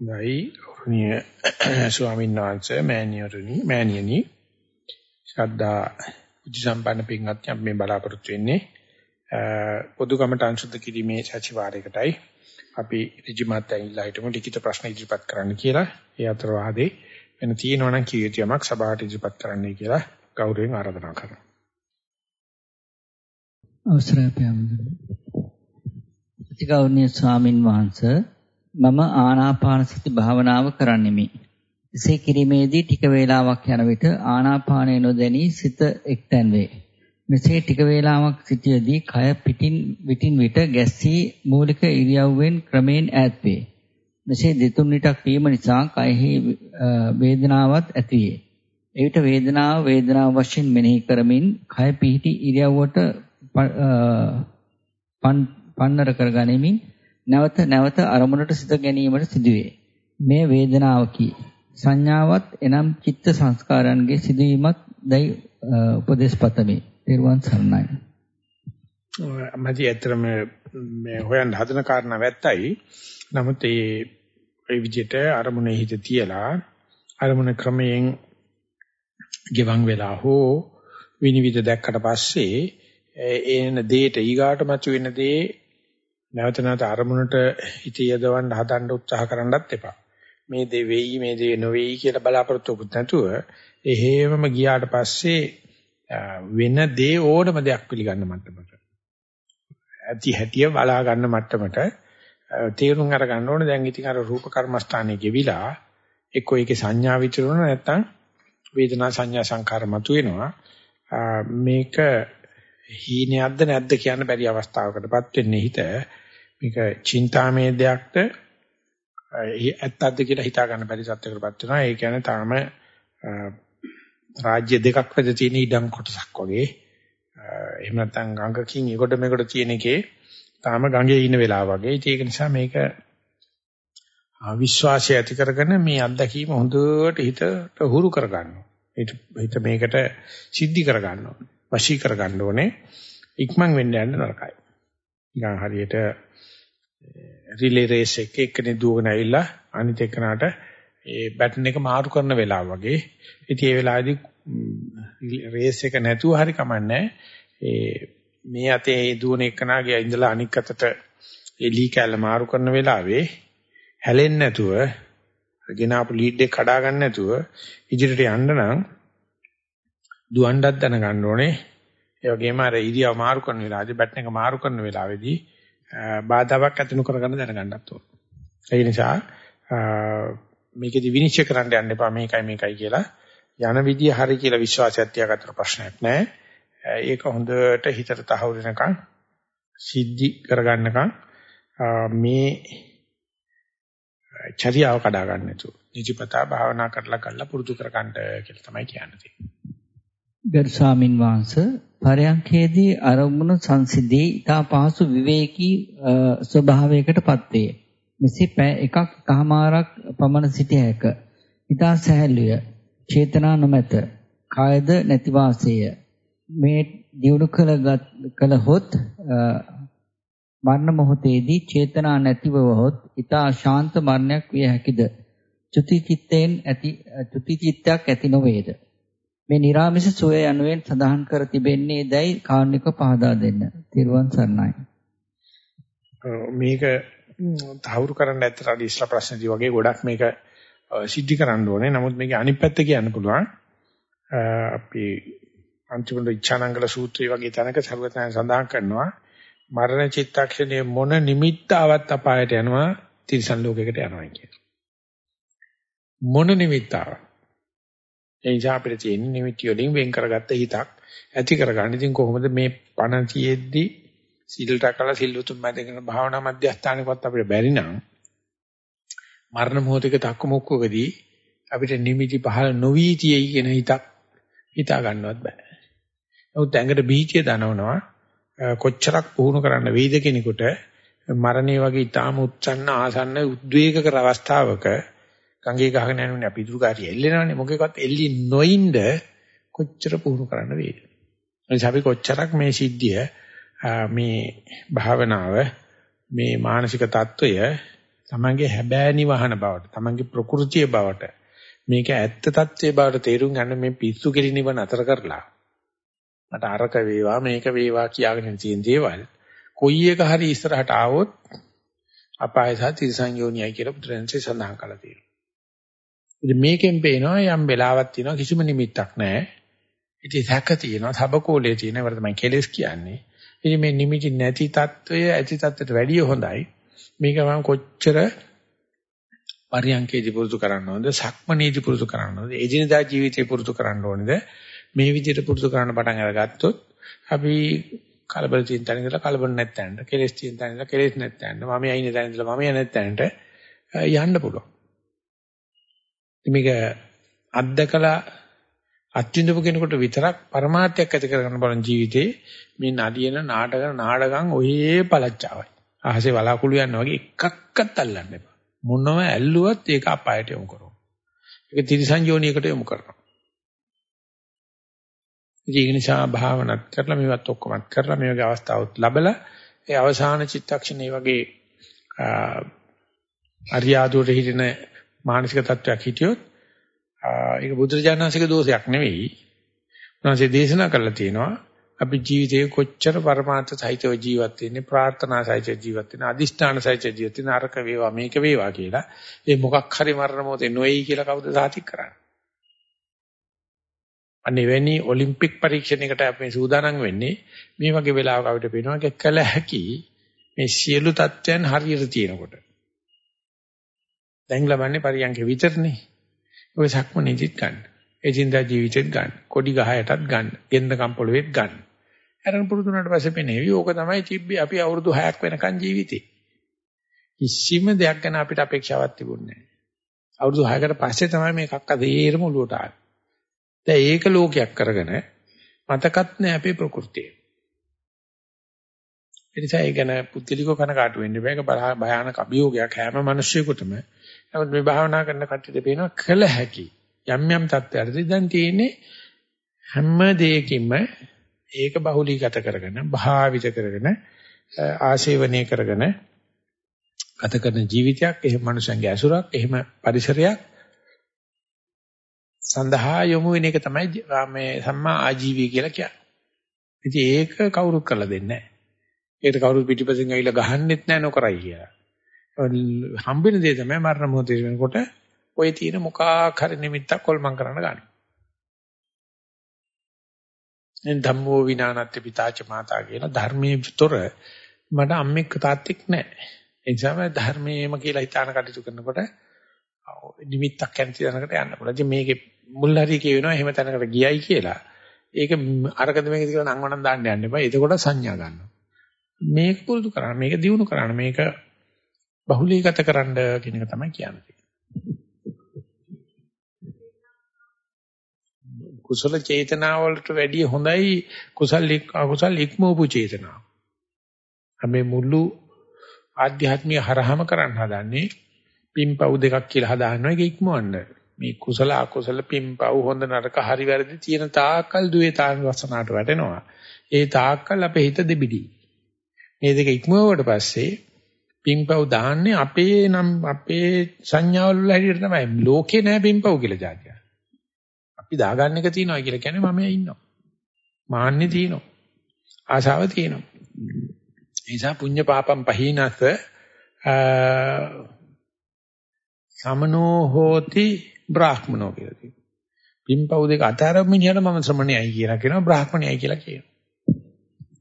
ගයි ගෞරවනීය ස්වාමීන් වහන්සේ මෑණියනි මෑණියනි. ශ්‍රද්ධා බුද්ධ සම්පන්න පින්වත්නි අපි මේ බලාපොරොත්තු වෙන්නේ පොදු කමටහන් සුද්ධ කිරීමේ සතිವಾರයකටයි අපි ඍජුමත් ඇවිල්ලා හිටමු ලිඛිත ප්‍රශ්න ඉදිරිපත් කරන්න කියලා. ඒ අතර වාදේ වෙන තියෙනවා නම් කීයතියමක් සභාවට ඉදිරිපත් කරන්නයි කියලා ගෞරවයෙන් ආරාධනා කරනවා. අවසරයි පැහැදිලි. අතිගෞරවනීය ස්වාමින් වහන්සේ මම ආනාපාන සති භාවනාව කරන්නෙමි. එසේ කිරීමේදී ටික වේලාවක් යන විට ආනාපානය නොදැනී සිත එක්තැන් වේ. මෙසේ ටික වේලාවක් සිටියේදී කය පිටින් විටින් විට ගැස්සී මූලික ඉරියව්වෙන් ක්‍රමයෙන් ඈත් වේ. මෙසේ දෙතුන් විටක් වීම නිසා කයෙහි වේදනාවක් ඇති වේ. එවිට වේදනාව වේදනාව වශයෙන් මෙනෙහි කරමින් කය පිහිටි ඉරියව්වට පන්නර කරගනිමින් නැවත නැවත අරමුණට සිත ගැනීමට සිදුවේ. මේ වේදනාවකි. සංඥාවත් එනම් චිත්ත සංස්කාරයන්ගේ සිදුවීමත් දැයි උපදේශ පතමි. ත්වන් සරණයි. මැදි ඇත්තටම මේ හොයන්න හදන කාරණා වැත්තයි. නමුත් ඒ ඒ විදිහට අරමුණේ හිත තියලා අරමුණ ක්‍රමයෙන් ගෙවන් වෙලා හෝ විනිවිද දැක්කට පස්සේ එන දෙයට ඊගාට මතුවෙන දේ නැවත නැවත අරමුණට හිත යදවන්න හදන්න උත්සාහ කරන්නත් එපා. මේ දේ වෙයි මේ දේ නොවේයි කියලා බලාපොරොත්තු වෙත් නැතුව එහෙමම ගියාට පස්සේ වෙන දේ ඕනම දෙයක් පිළිගන්න මට්ටමට. ඇති හැටිය බලා ගන්න මට්ටමට තේරුම් අර ගන්න ඕනේ. දැන් ඉතින් අර රූප කර්මස්ථානයේ ගෙවිලා එක්කෝ ඒකේ සංඥා විචරණ නැත්තම් වේදනා සංඥා සංකාර මතුවෙනවා. මේක හීනයක්ද නැද්ද කියන්න බැරි අවස්ථාවකටපත් වෙන්නේ හිත. මේක චින්තාමේ දෙයක්ද? ඇත්තක්ද කියලා හිතා ගන්න බැරි සත්‍යයකටපත් වෙනවා. ඒ කියන්නේ තාම රාජ්‍ය දෙකක් වෙද තියෙන ඉඩම් කොටසක් වගේ. එහෙම නැත්නම් ගඟකින් එකට මේකට තියෙන එකේ තාම ගඟේ ඉන්න වෙලාව වගේ. ඒක නිසා මේක විශ්වාසය ඇති කරගෙන මේ අත්දැකීම හොඳට හිතට හුරු කරගන්නවා හිත මේකට සිද්ධි කරගන්නවා වශී කරගන්න ඕනේ. ඉක්මන් වෙන්න යන්න නරකයි. නිකන් හරියට රිලේ රේස් එක එක්කනේ දුවගෙන ඇවිල්ලා අනිත් එක්කනට ඒ බැටන් එක මාරු කරන වෙලාව වගේ. ඉතින් ඒ වෙලාවේදී රේස් එක නැතුව හරි කමන්නේ. ඒ මේ අතේ දුවන එක්කනාගේ ඉඳලා අනික් අතට ඒ ලී කැල්ල මාරු කරන වෙලාවේ හැලෙන්නේ නැතුව ගෙනාපු ලීඩ් එක කඩා ගන්න නැතුව ඉදිරියට යන්න නම් දුවන්නත් දැනගන්න ඕනේ. ඒ වගේම අර ඉරියව් මාරු කරන වෙලාවේදී බැටන් එක මාරු කරන වෙලාවේදී බාධාවක් ඇති නොකර ගන්න දැනගන්නත් ඕන. ඒ නිසා මේකෙදි විනිශ්චය කරන්න යන්න එපා මේකයි මේකයි කියලා යන විදිය හරි කියලා විශ්වාසයක් තියාගත්තට ප්‍රශ්නයක් නැහැ. ඒක හොඳට හිතට තහවුරු වෙනකන් සිද්ධි කරගන්නකන් මේ චර්යාව කඩා ගන්න නැතුව නිජපතා භාවනා කරලා කරලා පුරුදු කරගන්න කියලා තමයි කියන්නේ. ගරු ස්වාමින් වහන්සේ පරයන්කේදී අරමුණු සංසිදී ඊට පහසු විවේකී ස්වභාවයකටපත් වේ. මෙසේ පැය එකක් කහමාරක් පමණ සිටිය හැක. ඊට සැහැල්ලුය. චේතනා නොමැත. කායද නැති වාසය. මේ දියුණු කළ කළහොත් මරණ මොහොතේදී චේතනා නැතිව වහොත් ඊට ශාන්ත මරණයක් විය හැකිද? චුති චිත්තයෙන් ඇති චුති චිත්තයක් ඇති නොවේද? මේ නිර්ාමිෂ සෝය යනුවෙන් සඳහන් කර තිබෙන්නේ දැයි කාරුණික පහදා දෙන්න. තිරුවන් සරණයි. මේක තහවුරු කරන්න ඇත්තට අර ඉස්ලා ප්‍රශ්නදී වගේ ගොඩක් මේක සිද්ධි කරන්න ඕනේ. නමුත් මේකේ අනිත් පැත්ත කියන්න පුළුවන්. අපි අන්තිමට ඉච්ඡානංගල සූත්‍රය වගේ තැනක සර්වඥයන් සඳහන් කරනවා මරණ චිත්තක්ෂණයේ මොන නිමිත්තාවත් අපායට යනවා තිරිසන් ලෝකයකට යනවා කියන. මොන නිමිත්තාවක් ඒ නිසා අපිට තියෙන නිමිති වලින් වෙන් කරගත්ත හිතක් ඇති කරගන්න. ඉතින් කොහොමද මේ පණ තියෙද්දි සිල් රැකලා සිල් උතුම් මැදගෙන භාවනා මධ්‍යස්ථානකවත් අපිට බැරි නම් මරණ මොහොතක තක්කමුක්කකදී අපිට නිමිති පහළ නොවි තියයි කියන හිතක් හිතා ගන්නවත් බෑ. නමුත් ඇඟට බීචය දනවනවා කොච්චරක් පුහුණු කරන්න වෙයිද කෙනෙකුට මරණය වගේ ඊටාම උච්චන්න ආසන්න උද්වේගකර අවස්ථාවක ගංගේ ගහගෙන යනෝනේ අපි ඉදුරුකාරිය එල්ලෙනවනේ මොකෙකවත් එල්ලි නොඉඳ කොච්චර පුහුණු කරන්න වේද? එනිසා අපි කොච්චරක් මේ සිද්ධිය මේ භාවනාව මේ මානසික தত্ত্বය තමන්ගේ හැබෑනි වහන බවට තමන්ගේ ප්‍රകൃතිය බවට මේක ඇත්ත తත්වයේ බවට තේරුම් ගන්න මේ පිස්සු කෙලිනිව නතර කරලා මට අරක වේවා මේක වේවා කියාගෙන තියෙන දේවල් කොයි එක හරි ඉස්සරහට ආවොත් අපායසත් තිරසංයෝනියයි කියලා බුදුරජාණන්සේ සඳහන් කළා තියෙනවා. ඉතින් මේකෙන් පේනවා යම් වෙලාවක් තියෙනවා කිසිම නිමිත්තක් නැහැ. ඉතින් සැක තියෙනවා, සබකෝලේ තියෙන ඒවට තමයි කෙලස් කියන්නේ. ඉතින් මේ නිමිති නැති తত্ত্বය ඇති తত্ত্বයට වැඩිය හොඳයි. මේක මම කොච්චර පරියන්කේදී පුරුදු කරන්න ඕනද, සක්මනේදී පුරුදු කරන්න ඕනද, එදිනදා ජීවිතේ පුරුදු කරන්න ඕනද? මේ විදිහට පුරුදු කරන්න පටන් අරගත්තොත් අපි කලබල තියෙන තැන ඉඳලා කලබල නැත්නම් කෙලස් තියෙන තැන ඉඳලා කෙලස් නැත්නම් මම ඇයින තැන ඉඳලා මම නැත්නම් යන්න පුළුවන්. මේක අත්දකලා අත්විඳපු කෙනෙකුට විතරක් પરමාර්ථයක් ඇති කරගන්න බලන ජීවිතේ මේ නදියන නාටක නාඩගම් ඔයේ පළච්චාවයි. අහසේ වලාකුළු යනවා වගේ එකක්වත් අල්ලන්න එපා. මොනව ඇල්ලුවත් ඒක අපායට යොමු කරනවා. ඒක තිරිසංයෝනියකට යොමු කරනවා. ඒක නිසා භාවනාත් කරලා මේවත් ඔක්කොමත් කරලා මේ වගේ අවස්ථාවක් ලැබලා ඒ අවසාන චිත්තක්ෂණේ වගේ අරියාදුවට හිටින මානසික තත්වයක් හිටියොත් ඒක බුදුරජාණන්සේගේ දෝෂයක් නෙවෙයි. උන්වහන්සේ දේශනා කරලා තියෙනවා අපි ජීවිතේ කොච්චර પરමාර්ථ සහිතව ජීවත් වෙන්නේ ප්‍රාර්ථනා සහිත ජීවත් වෙන අදිෂ්ඨාන සහිත ජීවත් වෙන අරක වේවා මේක වේවා කියලා. ඒ මොකක් හරි මරණ මොහොතේ නොයි කියලා කවුද සාතික් කරන්නේ? අනිවැනි ඔලිම්පික් පරීක්ෂණයකට අපි සූදානම් වෙන්නේ මේ වගේ වෙලාවක අපිට පේනවා කළ හැකි මේ සියලු தත්ත්වයන් හරියට තියෙනකොට. දැන් ලබන්නේ පරියන්ක විතරනේ ඔය සක්මනේදිත් ගන්න එදින්දා ජීවිතෙත් ගන්න. කොඩි ගහයටත් ගන්න. ගෙන්ද කම්පොළුවෙත් ගන්න. අරන් පුරුදුනට පස්සේ පෙනේවි. ඕක තමයි තිබ්බේ අපි අවුරුදු 6ක් වෙනකන් ජීවිතේ. කිසිම දෙයක් ගැන අපිට අපේක්ෂාවක් තිබුණේ නැහැ. අවුරුදු 6කට පස්සේ තමයි මේ කක්ක දේරම ඔලුවට ආවේ. දැන් ඒක ලෝකයක් කරගෙන මතකත් නැහැ අපේ ප්‍රകൃතිය. ඒ නිසා ඒ ගැන පුද්ගලිකව කනකාටු වෙන්න බෑ. ඒක භයානක අභියෝගයක් හැම මිනිස්සෙකුටම. නමුත් මේ භාවනා කරන කට්ටියට පේනවා කළ හැකි. යම් යම් තත්ත්වයකදී දැන් තියෙන්නේ හැම දෙයකින්ම ඒක බහුලීගත කරගෙන භාවිත කරගෙන ආශේවනය කරගෙන ගත කරන ජීවිතයක් එහෙම මනුෂ්‍යන්ගේ ඇසුරක් එහෙම පරිසරයක් සඳහා යොමු වෙන එක තමයි මේ සම්මා ආජීවී කියලා කියන්නේ. ඉතින් ඒක කවුරුත් කරලා දෙන්නේ නැහැ. ඒකට කවුරුත් පිටිපස්සෙන් ඇවිල්ලා ගහන්නෙත් නැහැ නොකරයි කියලා. හම්බෙන දේ තමයි මරණ මොහොතේ වෙනකොට ඔය තියෙන මොකක් හරි නිමිත්තක් කොල්මන් කරන්න ගන්න. එන් ධම්මෝ විනානත්ති පිතාච මාතා කියන ධර්මයේ විතර මට අම්මෙක් තාත්තෙක් නැහැ. ඒ නිසා මම ධර්මයේම කියලා හිතාන කටයුතු කරනකොට නිමිත්තක් කැන්ති තැනකට යන්න පුළුවන්. ඉතින් මේකේ මුල් හරිය කියවෙනවා එහෙම තැනකට ගියයි කියලා. ඒක අරකද මේකද කියලා නම් වණන් දාන්න යන්න එපා. එතකොට සංඥා ගන්නවා. මේක පුරුදු කරන්න, මේක දියුණු කරන්න, මේක බහුලීගත කරන්න කියන එක තමයි කියන්නේ. කුසල චේතනාවලට වැඩිය හොඳයි කුසල් අකුසල් ඉක්මවපු චේතනාව. අපි මුළු ආධ්‍යාත්මික හරහම කරන්න හදන්නේ පින්පව් දෙකක් කියලා හදානවා ඒක ඉක්මවන්න. මේ කුසල අකුසල පින්පව් හොඳ නරක හරි වැරදි තියෙන තාක්කල් දුවේ තාන වසනාට වැටෙනවා. ඒ තාක්කල් අපේ හිත දෙබිඩි. මේ දෙක ඉක්මවුවට පස්සේ පින්පව් දාන්නේ අපේ නම් අපේ සංඥාවල වල හැටියට තමයි. ලෝකේ නෑ පින්පව් කියලා જાතිය. අපි දාගන්න එක තියනවා කියලා කියන්නේ මම ඉන්නවා. මාන්නේ තියෙනවා. ආශාව තියෙනවා. ඒ නිසා පුඤ්ඤ පාපම් පහීනස සමනෝ හෝති බ්‍රාහ්මනෝ කියලා තියෙනවා. පින්පව් දෙක අතරම මිනිහට මම ශ්‍රමණයයි කියලා කියනවා බ්‍රාහ්මණයයි කියලා කියනවා.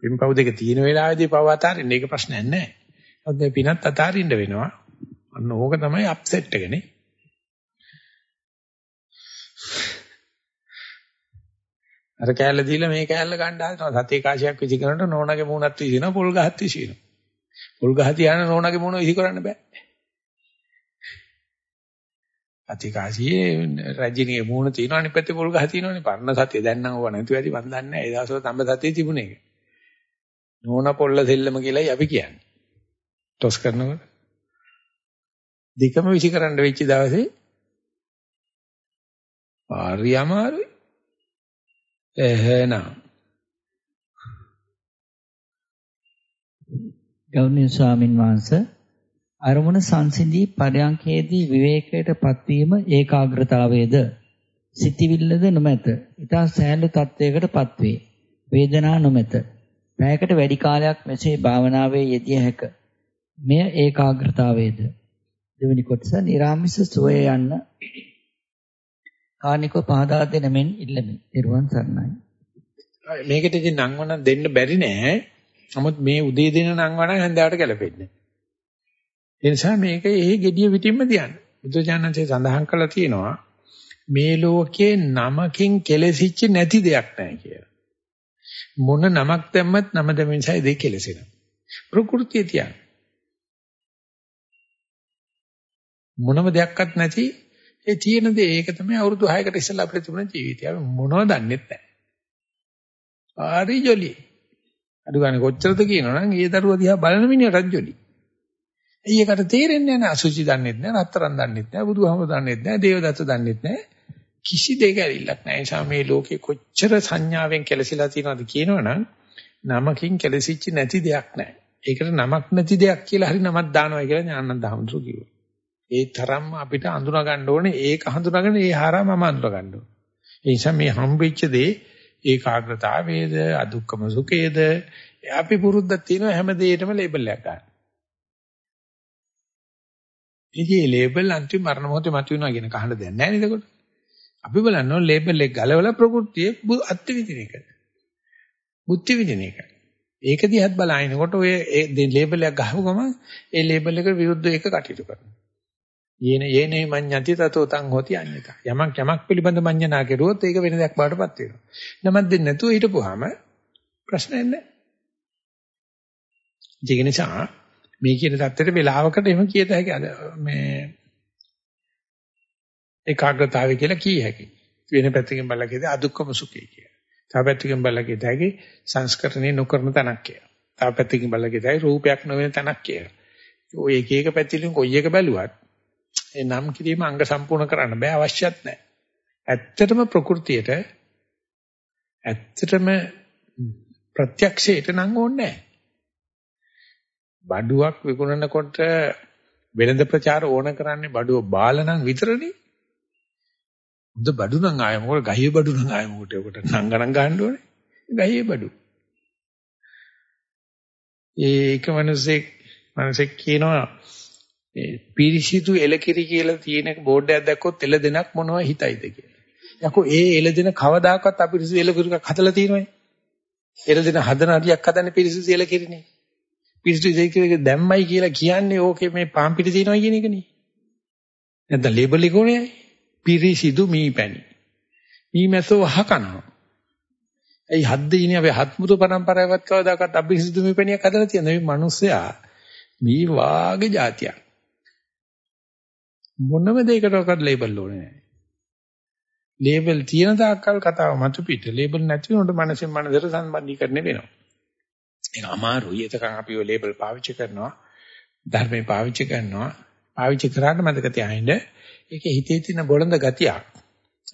පින්පව් දෙක තියෙන වෙලාවේදී පව අතාරින්න ඒක ප්‍රශ්නයක් නැහැ. මොකද මේ පිනත් අතාරින්න වෙනවා. අන්න ඕක තමයි අප්සෙට් එකනේ. අර කෑල්ල දීලා මේ කෑල්ල ගන්න හදනවා. සතේ කාසියක් විසි කරනකොට නෝනාගේ මූණත් විසිනවා, පොල් ගහත් විසිනවා. පොල් ගහ තියාන නෝනාගේ මූණ විසි කරන්න බෑ. සතේ කාසියේ රජිනියේ මූණ තියෙනවා අනිත් පැත්තේ පොල් ගහ තියෙනවනේ. පරණ සතේ දැන් නම් ඕවා නැතුව ඇති මන් දන්නේ නැහැ. ඒ දවස්වල තඹ සතේ තිබුණේ ඒක. නෝනා පොල්ල දෙල්ලම කියලායි අපි කියන්නේ. ටොස් කරනකොට දෙකම විසි කරන්න වෙච්ච දවසේ හරි අමාරුයි. එහෙනම් ගෞරවනීය ස්වාමින් වහන්සේ අරමුණ සංසිඳී පරයන්කේදී විවේකයට පත්වීම ඒකාග්‍රතාවයේද සිතිවිල්ලද නොමැත. ඊට සෑහළු තත්වයකට පත්වේ. වේදනා නොමැත. පැයකට වැඩි කාලයක් මෙසේ භාවනාවේ යෙදිය හැක. මෙය ඒකාග්‍රතාවයේද දෙවෙනි කොටස නිරාමිස සෝය යන්න කානිකව පහදා දෙන මෙන් ඉල්ලමි. ඊරුවන් සරණයි. මේකට ඉතින් නංවන දෙන්න බැරි නෑ. නමුත් මේ උදේ දින නංවන හැන්දෑවට ගැලපෙන්නේ. ඒ නිසා මේක ඒ gediya පිටින්ම තියන්න. බුදුජානන්සේ සඳහන් කළා තියෙනවා මේ ලෝකේ නමකින් කෙලෙසිච්ච නැති දෙයක් නැහැ කියලා. මොන නමක් දැම්මත් නම දෙමින් සයි දෙක කෙලෙසෙනවා. ප්‍රകൃතිය තියන්න. මොනම දෙයක්වත් නැති ඒ තියෙන දේ ඒක තමයි අවුරුදු 6කට ඉස්සෙල්ලා අපිට තිබුණ ජීවිතය. අපි මොනවද දන්නෙත් නැහැ. ආරි ජොලි. අඩු ගන්න කොච්චරද කියනවනම් ඒ දරුවා දිහා බලන මිනිහටත් ජොලි. ඒකට තේරෙන්නේ නැහැ අසුචි දන්නෙත් නැහැ, රත්තරන් දන්නෙත් නැහැ, බුදුහාම දන්නෙත් නැහැ, දේවදත්ත දන්නෙත් නැහැ. කිසි දෙයක ඇලිල්ලක් නැහැ. ඒ නිසා මේ ලෝකේ කොච්චර සංඥාවෙන් කෙලසිලා තියෙනවද කියනවනම් නමකින් කෙලසිච්ච නැති දෙයක් නැහැ. ඒකට නමක් නැති දෙයක් කියලා හරි නමක් දානවා කියලා ඥානන්ද හඳුරු කිව්වා. ඒ තරම්ම අපිට අඳුනා ගන්න ඕනේ ඒක හඳුනාගෙන ඒ හරහා මම අඳුනා ගන්න ඕනේ. ඒ නිසා මේ හම්බෙච්ච දේ ඒකාග්‍රතාවයේද අදුක්කම සුඛයේද අපි පුරුද්දක් තියෙනවා හැම දෙයකටම ලේබල් එකක් ගන්න. ඉතින් ලේබල් අන්තිම මරණ මොහොතේ මතුවෙනවා කියන කහන්න දෙයක් නැහැ නේද ඒකට? අපි බලනවා ලේබල් එක ගලවලා ප්‍රകൃතිය අත්ති විදින එක. බුද්ධි විදින එක. ඒක දිහත් බලනකොට ඔය ලේබල් එක ගහපු ගමන් ඒ ලේබල් එකට විරුද්ධව එක කටයුතු කරනවා. යේන යේනේ මඤ්ඤති තතෝ තං හොති අඤ්ඤත. යමක් යමක් පිළිබඳ මඤ්ඤණා කෙරුවොත් ඒක වෙන දෙයක් බාටපත් වෙනවා. නමක් දෙන්නේ නැතුව හිටපුවාම ප්‍රශ්නයක් නැහැ. ඒක නිසා මේ කියන தත්තට වෙලාවකට එහෙම කියත හැකි මේ ඒකාග්‍රතාවය කියලා කිය හැකි. වෙන පැත්තකින් බලලා කියද අදුක්කම සුඛය කියලා. තව පැත්තකින් බලලා කියද හැකි සංස්කරණය නොකරන තැනක් කියලා. තව පැත්තකින් බලලා කියද හැකි රූපයක් නොවන තැනක් කියලා. ඔය එක එක පැතිලින් කොයි එක බැලුවත් ඒ නම් කිරීම අංග සම්පූර්ණ කරන්න බෑ අවශ්‍යත් නැහැ. ඇත්තටම ප්‍රകൃතියට ඇත්තටම ප්‍රත්‍යක්ෂයට නම් ඕනේ නැහැ. බඩුවක් විකුණනකොට වෙළඳ ප්‍රචාර ඕන කරන්නේ බඩුව බාලනම් විතරනේ. උද බඩු නම් ආය මොකද ගහේ බඩු නම් ආය මොකට ඒකට නම් ගණන් ගන්න ඕනේ. ගහේ බඩු. ඒක මිනිස්සෙක් මිනිස්සෙක් කියනවා මේ පිරිසිදු එලකිරි කියලා තියෙන බෝඩ් එකක් දැක්කොත් එළ දෙනක් මොනව හිතයිද කියලා. යකෝ ඒ එළ දෙන කවදාකවත් අපිරිසිදු එලකිරික් හදලා තියෙනවද? එළ දෙන හදන හරියක් හදන්නේ පිරිසිදු එලකිරිනේ. පිරිසිදු එලකිරි දැම්මයි කියලා කියන්නේ ඕකේ මේ පාන් පිටි තියෙනවා කියන එකනේ. නැත්නම් ලේබල් එක උනේ පිරිසිදු මීපැණි. මීමැසෝ අහකනවා. ඒ හද්ද ඉන්නේ අපි හත්මුතු පරම්පරාවවත් කවදාකවත් අපිරිසිදු මීපැණියක් හදලා තියෙන මේ මිනිස්සයා මේ වාගේ જાතියක්. මොනම දෙයකටවත් ලේබල් ඕනේ නැහැ. ලේබල් තියෙන තාක්කල් කතාව මතු පිට ලේබල් නැති වුණොත් මනසෙන් මනසට සම්බන්ධීකරණය වෙනවා. ඒක අමාරුයි. එතකන් අපි ඔය ලේබල් පාවිච්චි කරනවා. ධර්මේ පාවිච්චි කරනවා. පාවිච්චි කරාට මතක තියාගන්න ඒක හිතේ තියෙන බොළඳ ගතියක්.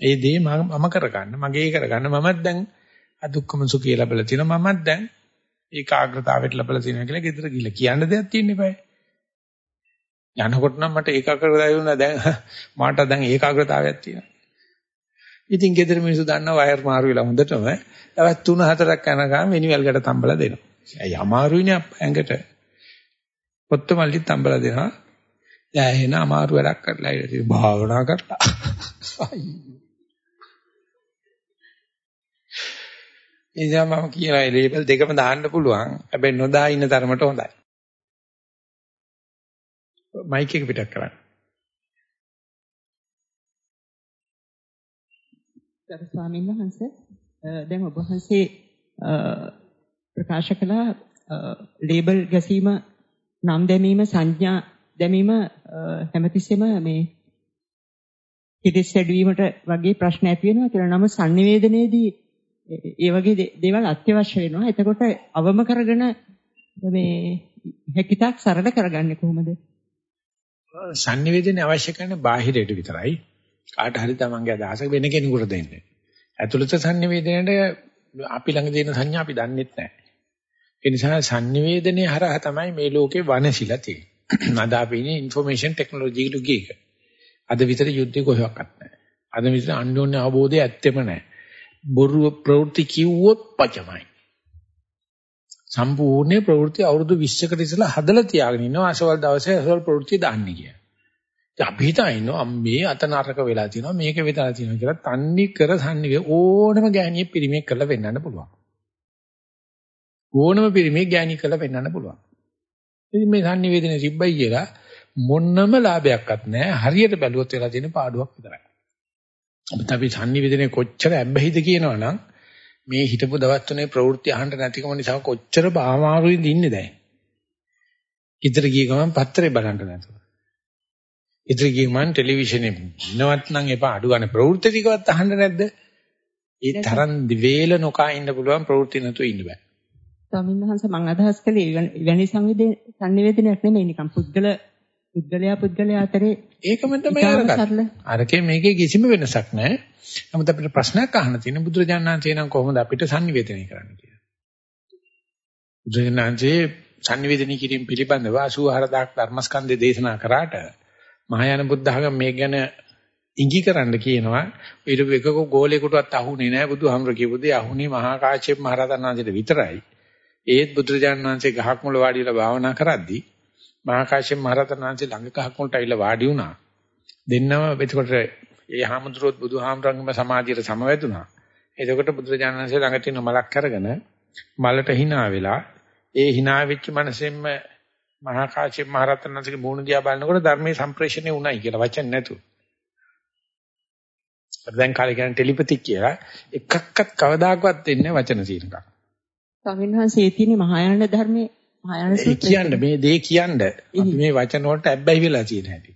ඒ දේ මම කරගන්න, මගේ කරගන්න මමත් දැන් අදුක්කම සුඛය ලැබලා තියෙනවා. මමත් දැන් ඒකාග්‍රතාවයට ලැබලා තියෙනවා කියලා ගෙදර ගිහලා කියන්න දෙයක් තියෙන්න eBay. යනකොට නම් මට ඒකාග්‍රතාවය වුණා දැන් මාට දැන් ඒකාග්‍රතාවයක් තියෙනවා. ඉතින් ගෙදර මිනිස්සු දන්නවා වයර් මාරු වෙලා හොඳටම දවස් 3-4ක් යනකම් වෙනිවල්කට තම්බලා දෙනවා. ඇයි අමාරුයිනේ ඇඟට. පොත්ත මල්ලි තම්බලා දෙනවා. දැන් එහෙන අමාරු වැඩක් කරලා ඉතින් භාවනා කරලා. එනිසා මම කියනවා ලේබල් දෙකම දාන්න පුළුවන්. හැබැයි නොදා ඉන්න තරමට හොඳයි. මයික් එක පිටක් කරන්න. ගරු ස්වාමීන් වහන්සේ දැන් ඔබ වහන්සේ ප්‍රකාශ කළ ලේබල් ගැසීම නම් දැමීම සංඥා දැමීම හැමතිස්සෙම මේ හිතෙස් ඇඩවීමට වගේ ප්‍රශ්න ඇති වෙනවා කියලා නම sannivedanayේදී ඒ වගේ දේවල් අත්‍යවශ්‍ය වෙනවා. එතකොට අවම කරගෙන මේ හැකිතාක් සරල කරගන්නේ කොහොමද? sannivedana අවශ්‍ය කරන බාහිරයට විතරයි. කාට හරි තමන්ගේ අදහස වෙන කෙනෙකුට දෙන්න. ඇතුළත sannivedanයට අපි ළඟ දෙන සංඥා අපි දන්නෙත් නැහැ. ඒ නිසා sannivedanaye හරහා තමයි මේ ලෝකේ වනසිලා තියෙන්නේ. අද අපි ඉන්නේ information technology එකට ගියක. අද විතර යුද්ධේ කොහෙවත් නැහැ. අද විතර අන්‍යෝන්‍ය අවබෝධය ඇත්තෙම නැහැ. බොරු ප්‍රවෘත්ති කිව්වොත් පචමයි. සම්පූර්ණ ප්‍රවෘත්ති අවුරුදු 20කට ඉස්සලා හදලා තියාගෙන ඉන්නවා අසවල් දවසේ අසවල් ප්‍රවෘත්ති දාන්නේ කියලා. ඉතින් අපි හිතනවා මේ අත නරක වෙලා තියෙනවා මේක වෙලා තියෙනවා කියලා තන්නේ කර සම්නිවේ ඕනම ගෑණියෙක් පිරිමේක් කරලා වෙන්නන්න පුළුවන්. ඕනම පිරිමේක් ගෑණි කරලා වෙන්නන්න පුළුවන්. ඉතින් මේ sannivedana තිබ්බයි කියලා මොන්නම ලාභයක්වත් නැහැ. හරියට බැලුවොත් වෙලා තියෙන පාඩුවක් විතරයි. අපිට අපි sannivedana කොච්චර ඇබ්බැහිද කියනවනම් මේ හිටපු දවස් තුනේ ප්‍රවෘත්ති අහන්න නැතිකම නිසා කොච්චර බාමාරුවෙන්ද ඉන්නේ දැන්. ඉදිර ගිය ගමන් පත්තරේ බලන්න නැතුව. ඉදිර ගිය ගමන් ටෙලිවිෂනේ ඉන්නවත් නම් එපා අඩු ගන්න ප්‍රවෘත්ති ටිකවත් අහන්න නැද්ද? ඒ තරම් වේල නොකා ඉන්න පුළුවන් ප්‍රවෘත්ති නැතුව ඉන්න බෑ. ස්වාමීන් වහන්සේ මම අදහස් කළේ ඉවැනි සංවේදනයක් සංනිවේදනයක් නෙමෙයි නිකන් පුද්ගල පුද්ගලයා පුද්ගලයා අතරේ ඒකම තමයි අරගන්න. අරකේ මේකේ කිසිම වෙනසක් නැහැ. නමුත් අපිට ප්‍රශ්නයක් අහන්න තියෙන බුදුරජාණන් වහන්සේ නම් කොහොමද අපිට sannivedanaya කරන්න කියලා. බුදුරජාණන් වහන්සේ sannivedanaya කිරීම පිළිබඳව 84000ක් ධර්මස්කන්ධය දේශනා කරාට මහායාන බුද්ධ ආගම මේ ගැන ඉඟි කරන්න කියනවා ඊට එකක ගෝලයකටවත් අහුනේ නැහැ බුදුහාමර කියපු දේ අහුනේ මහා කාශ්‍යප මහ රහතන් වහන්සේට විතරයි ඒත් බුදුරජාණන් වහන්සේ ගහක් මුල වාඩි වෙලා භාවනා කරද්දී මහා කාශ්‍යප මහ රහතන් වහන්සේ ළඟ ගහක් මුලට ඇවිල්ලා වාඩි වුණා. දෙන්නම එතකොට ඒ හාමුදුරුවොත් බුදුහාමරංගම සමාධියට සමවැදුනා එතකොට බුදුරජාණන් වහන්සේ ළඟ තියෙන මලක් අරගෙන මලට hina වෙලා ඒ hina වෙච්ච මනසෙන්ම මහා කාශ්‍යප මහ රහතන් වහන්සේගේ මූණ දිහා බලනකොට ධර්මයේ සම්ප්‍රේෂණය වුණයි කියලා වචන නැතුව. දැන් කාලේ කියන්නේ ටෙලිපතික් කියලා. එකක්වත් කවදාකවත් දෙන්නේ වචන සීනක. ස්වාමීන් වහන්සේ තියෙන මහායාන ධර්මයේ සූත්‍රය කියන්න මේ දේ කියන්න අපි මේ වචන වලට ඇබ්බැහි වෙලා තියෙන හැටි.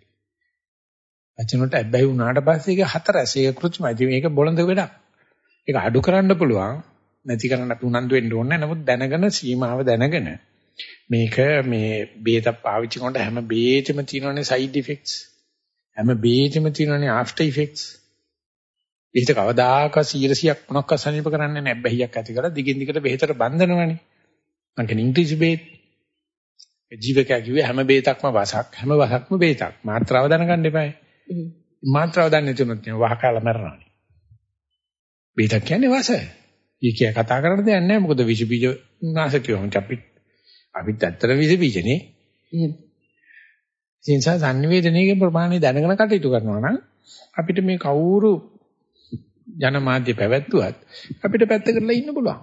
වචන වලට ඇබ්බැහි වුණාට පස්සේ ඒක හතරස් ඒක කෘත්‍යමයි. ඉතින් මේක බොළඳ වැඩක්. ඒක අඩු කරන්න පුළුවන්. නැති කරන්න අපි උනන්දු වෙන්න ඕනේ. නමුත් දැනගෙන සීමාව දැනගෙන මේක මේ බේත පාවිච්චි කරනකොට හැම බේතෙම තියෙනවනේ සයිඩ් ඉෆෙක්ට්ස්. හැම බේතෙම තියෙනවනේ ආෆ්ටර් ඉෆෙක්ට්ස්. ඒකට කවදාකවත් 100ක් මොනක්වත් සනීප කරන්නේ නැහැ. බැහැියක් ඇති කරලා දිගින් දිගට බෙහෙතට බඳිනවනේ. මං කියන්නේ ඉංග්‍රීසි බෙහෙත්. ජීවකයා කිව්වේ හැම බෙහෙතක්ම වසක්, හැම වසක්ම බෙහෙතක්. මාත්‍රාව දැනගන්න එපායි. මාත්‍රාව දන්නේ නැතුනොත් නේ වහකාලා මැරෙනවානේ. බෙහෙතක් කියන්නේ වස. ඊකිය කතා කරන්න දෙයක් නැහැ. මොකද විස බීජ නාශකයෝ අපි අපිත් ඇත්තට විස බීජනේ. ඒ නිසා සංනිවේදනයේ ප්‍රමාණය දැනගෙන කටයුතු කරනවා නම් අපිට මේ කවුරු ජනමාධ්‍ය පැවැත්වුවත් අපිට පැත්ත කරලා ඉන්න පුළුවන්.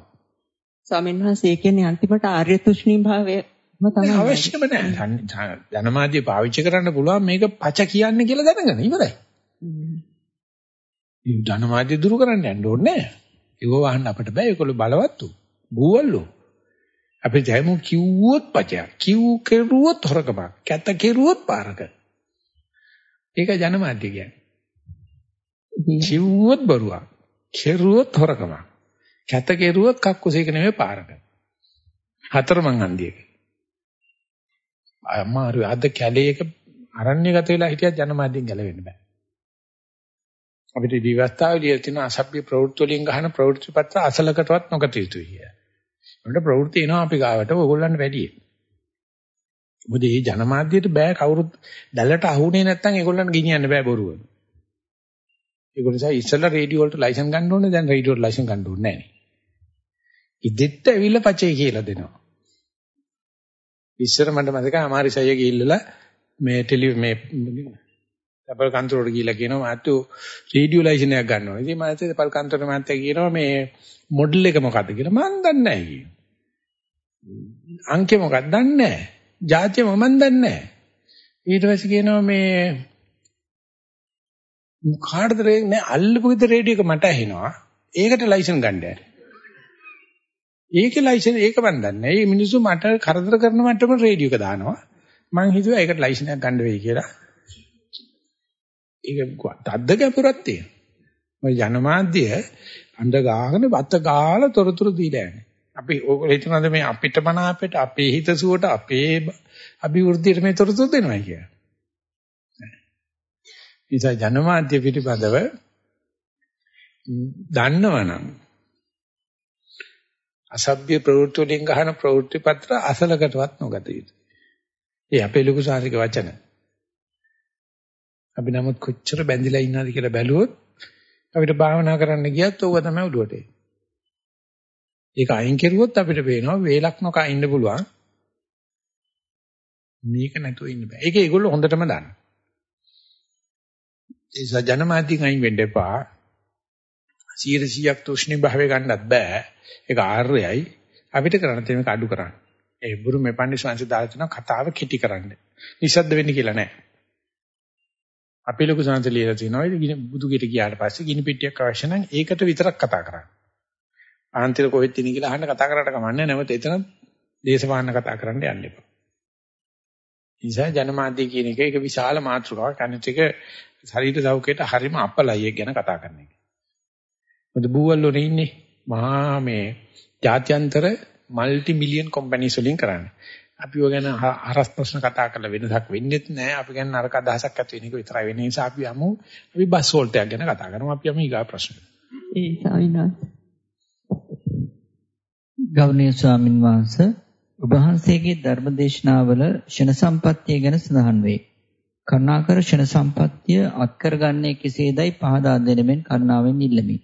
ස්වාමීන් වහන්සේ කියන්නේ අන්තිමට ආර්ය තුෂ්ණී භාවයම තමයි අවශ්‍යම නැහැ. ජනමාධ්‍ය පාවිච්චි කරන්න පුළුවන් මේක පච කියන්නේ කියලා දැනගන්න ඉවරයි. ජනමාධ්‍ය දුරු කරන්න යන්න ඕනේ නැහැ. ඒව වහන්න අපිට බෑ. ඒගොල්ලෝ බලවත්තු. බූවල්ලෝ. අපි ජයමු කිව්වොත් පචයක්. කිව් කෙරුවොත් හොරකමක්. කැත කෙරුවොත් පාරක. ඒක ජනමාධ්‍ය කියන්නේ. කිව්වොත් බරුවක්. කෙරුවොත් හොරකමක්. කැත කෙරුවොත් කක්කුසේක නෙමෙයි පාරක. හතරමං හන්දියක. අමාරු අද කැලේක අරණ්‍යගත වෙලා හිටියත් ජනමාධ්‍යෙන් ගැලවෙන්න බෑ. අපිට විවස්ථාවේදී තියෙන අසභ්‍ය ප්‍රවෘත්ති වලින් ගහන ප්‍රවෘත්ති පත්‍ර අසලකටවත් නොගත යුතුයි කිය. ඒකට ප්‍රවෘත්ති එනවා අපි ගාවට ඕගොල්ලන්ට වැඩි. මොකද මේ ජනමාධ්‍යයට බෑ කවුරුත් දැලට අහුනේ නැත්නම් ඒගොල්ලන්ට ගෙනියන්න බෑ බොරුව. ඒක නිසා ඉස්සෙල්ලා රේඩියෝ වලට ලයිසන් ගන්න ඕනේ දැන් රේඩියෝ වලට ලයිසන් ගන්න ඕනේ නැහැ. ඉදෙට්ට ඇවිල්ලා පචේ කියලා දෙනවා. ඉස්සර මට මතකයි අමාරිසය ගිහිල්ලා මේ ටෙලි මේ අපල් කන්තරෝට ගිහිල්ලා කියනවා මාතු රේඩියෝ ලයිසන් එකක් ගන්න ඕනේ. ඉතින් මම හිතුවේ අපල් කන්තරෝට මාත්‍ය කියනවා මේ මොඩල් එක මොකද්ද කියලා මම දන්නේ නැහැ කියනවා. අංකේ මොකක්ද දන්නේ නැහැ. ජාතිය මම දන්නේ නැහැ. ඊට පස්සේ කියනවා මේ කාටද නෑ අල්ලපු විතර රේඩියෝ එක මට ඇහෙනවා. ඒකට ලයිසන් ගන්න යන්නේ. ඒකේ ලයිසන් ඒක මන් දන්නේ. මේ මිනිස්සු මට කරදර කරන මට්ටම රේඩියෝ එක දානවා. මං හිතුවා ඒකට ලයිසන් එකක් ගන්න වෙයි කියලා. ඒක තද්ද ගැඹුරක් තියෙනවා. ඔය ජනමාධ්‍ය අඬ ගාගෙන වත ගාලා තොරතුරු දීලා යන්නේ. අපි ඔයගොල්ලෝ හිතනවාද මේ අපිට මන අපිට අපේ හිතසුවට අපේ අභිවෘද්ධියට මේ තොරතුරු දෙනවා කියලා. නිසා ජනමාධ්‍ය පිටිපදව දන්නවනම් අසභ්‍ය ප්‍රවෘත්ති වලින් ගහන ප්‍රවෘත්ති පත්‍ර අසලකටවත් නොගත යුතුයි. ඒ අපේ ලොකු සාහික වචන. අපි නමුත් කොච්චර බැඳිලා ඉන්නවද කියලා බැලුවොත් අපිට භාවනා කරන්න ගියත් ඕක තමයි උඩට එන්නේ. ඒක අයින් කෙරුවොත් අපිට පේනවා වේලක් නොකා ඉන්න පුළුවන්. මේක නැතුව ඉන්න බෑ. ඒක ඒගොල්ලෝ හොඳටම දන්නවා. ඒ සජනමාධ්‍යෙන් අයින් වෙන්න එපා. 100ක් තුෂ්ණි භාවය ගන්නත් බෑ. ඒක ආර්යයි. අපිට කරන්න තියෙන එක අඩු කරන්න. ඒ බුරු මේ පන්දි සංසි දාලා තියෙන කතාව කිටි කරන්න. නිසද්ද වෙන්න කියලා නෑ. අපි ලොකු සංසි ලියලා තිනවා ඉතින් බුදු ගෙට ගියාට පස්සේ ගිනි පිටියක් අවශ්‍ය නම් ඒකට විතරක් කතා කරන්න. ආන්තිර කොහෙද තිනේ කියලා අහන්න කතා කරාට කමන්නේ නැවත එතන දේශපාලන කතා කරන්න යන්න එපා. නිසා ජනමාධ්‍ය කියන එක ඒක විශාල මාතෘකාවක්. අනිත් එක ශරීර සෞඛ්‍යයට හරිම අපලයි ගැන කතා කරන එක. මොකද බූවල්ලෝනේ ඉන්නේ මහා මේ ජාත්‍යන්තර মালටි මිලියන් කම්පැනිස් වලින් කරන්නේ. අපි ඔය ගැන හරස් ප්‍රශ්න කතා කරලා වෙනසක් වෙන්නේත් නැහැ. අපි ගැන නරක අදහසක් ඇති වෙන එක විතරයි වෙන්නේ. නිසා අපි යමු අපි බස් වෝල්ටයක් ගැන කතා කරමු. අපි යමු ඊගා ප්‍රශ්න. ඒ සාවිනාස්. ගෞරවනීය ස්වාමින් වහන්සේ ඔබ වහන්සේගේ ධර්මදේශනාවල ෂණ සම්පත්තිය ගැන සඳහන් වේ. කරුණාකර ෂණ සම්පත්තිය අත්කරගන්නේ කෙසේදයි පහදා දෙනෙමින් කරුණාවෙන් ඉල්ලමි.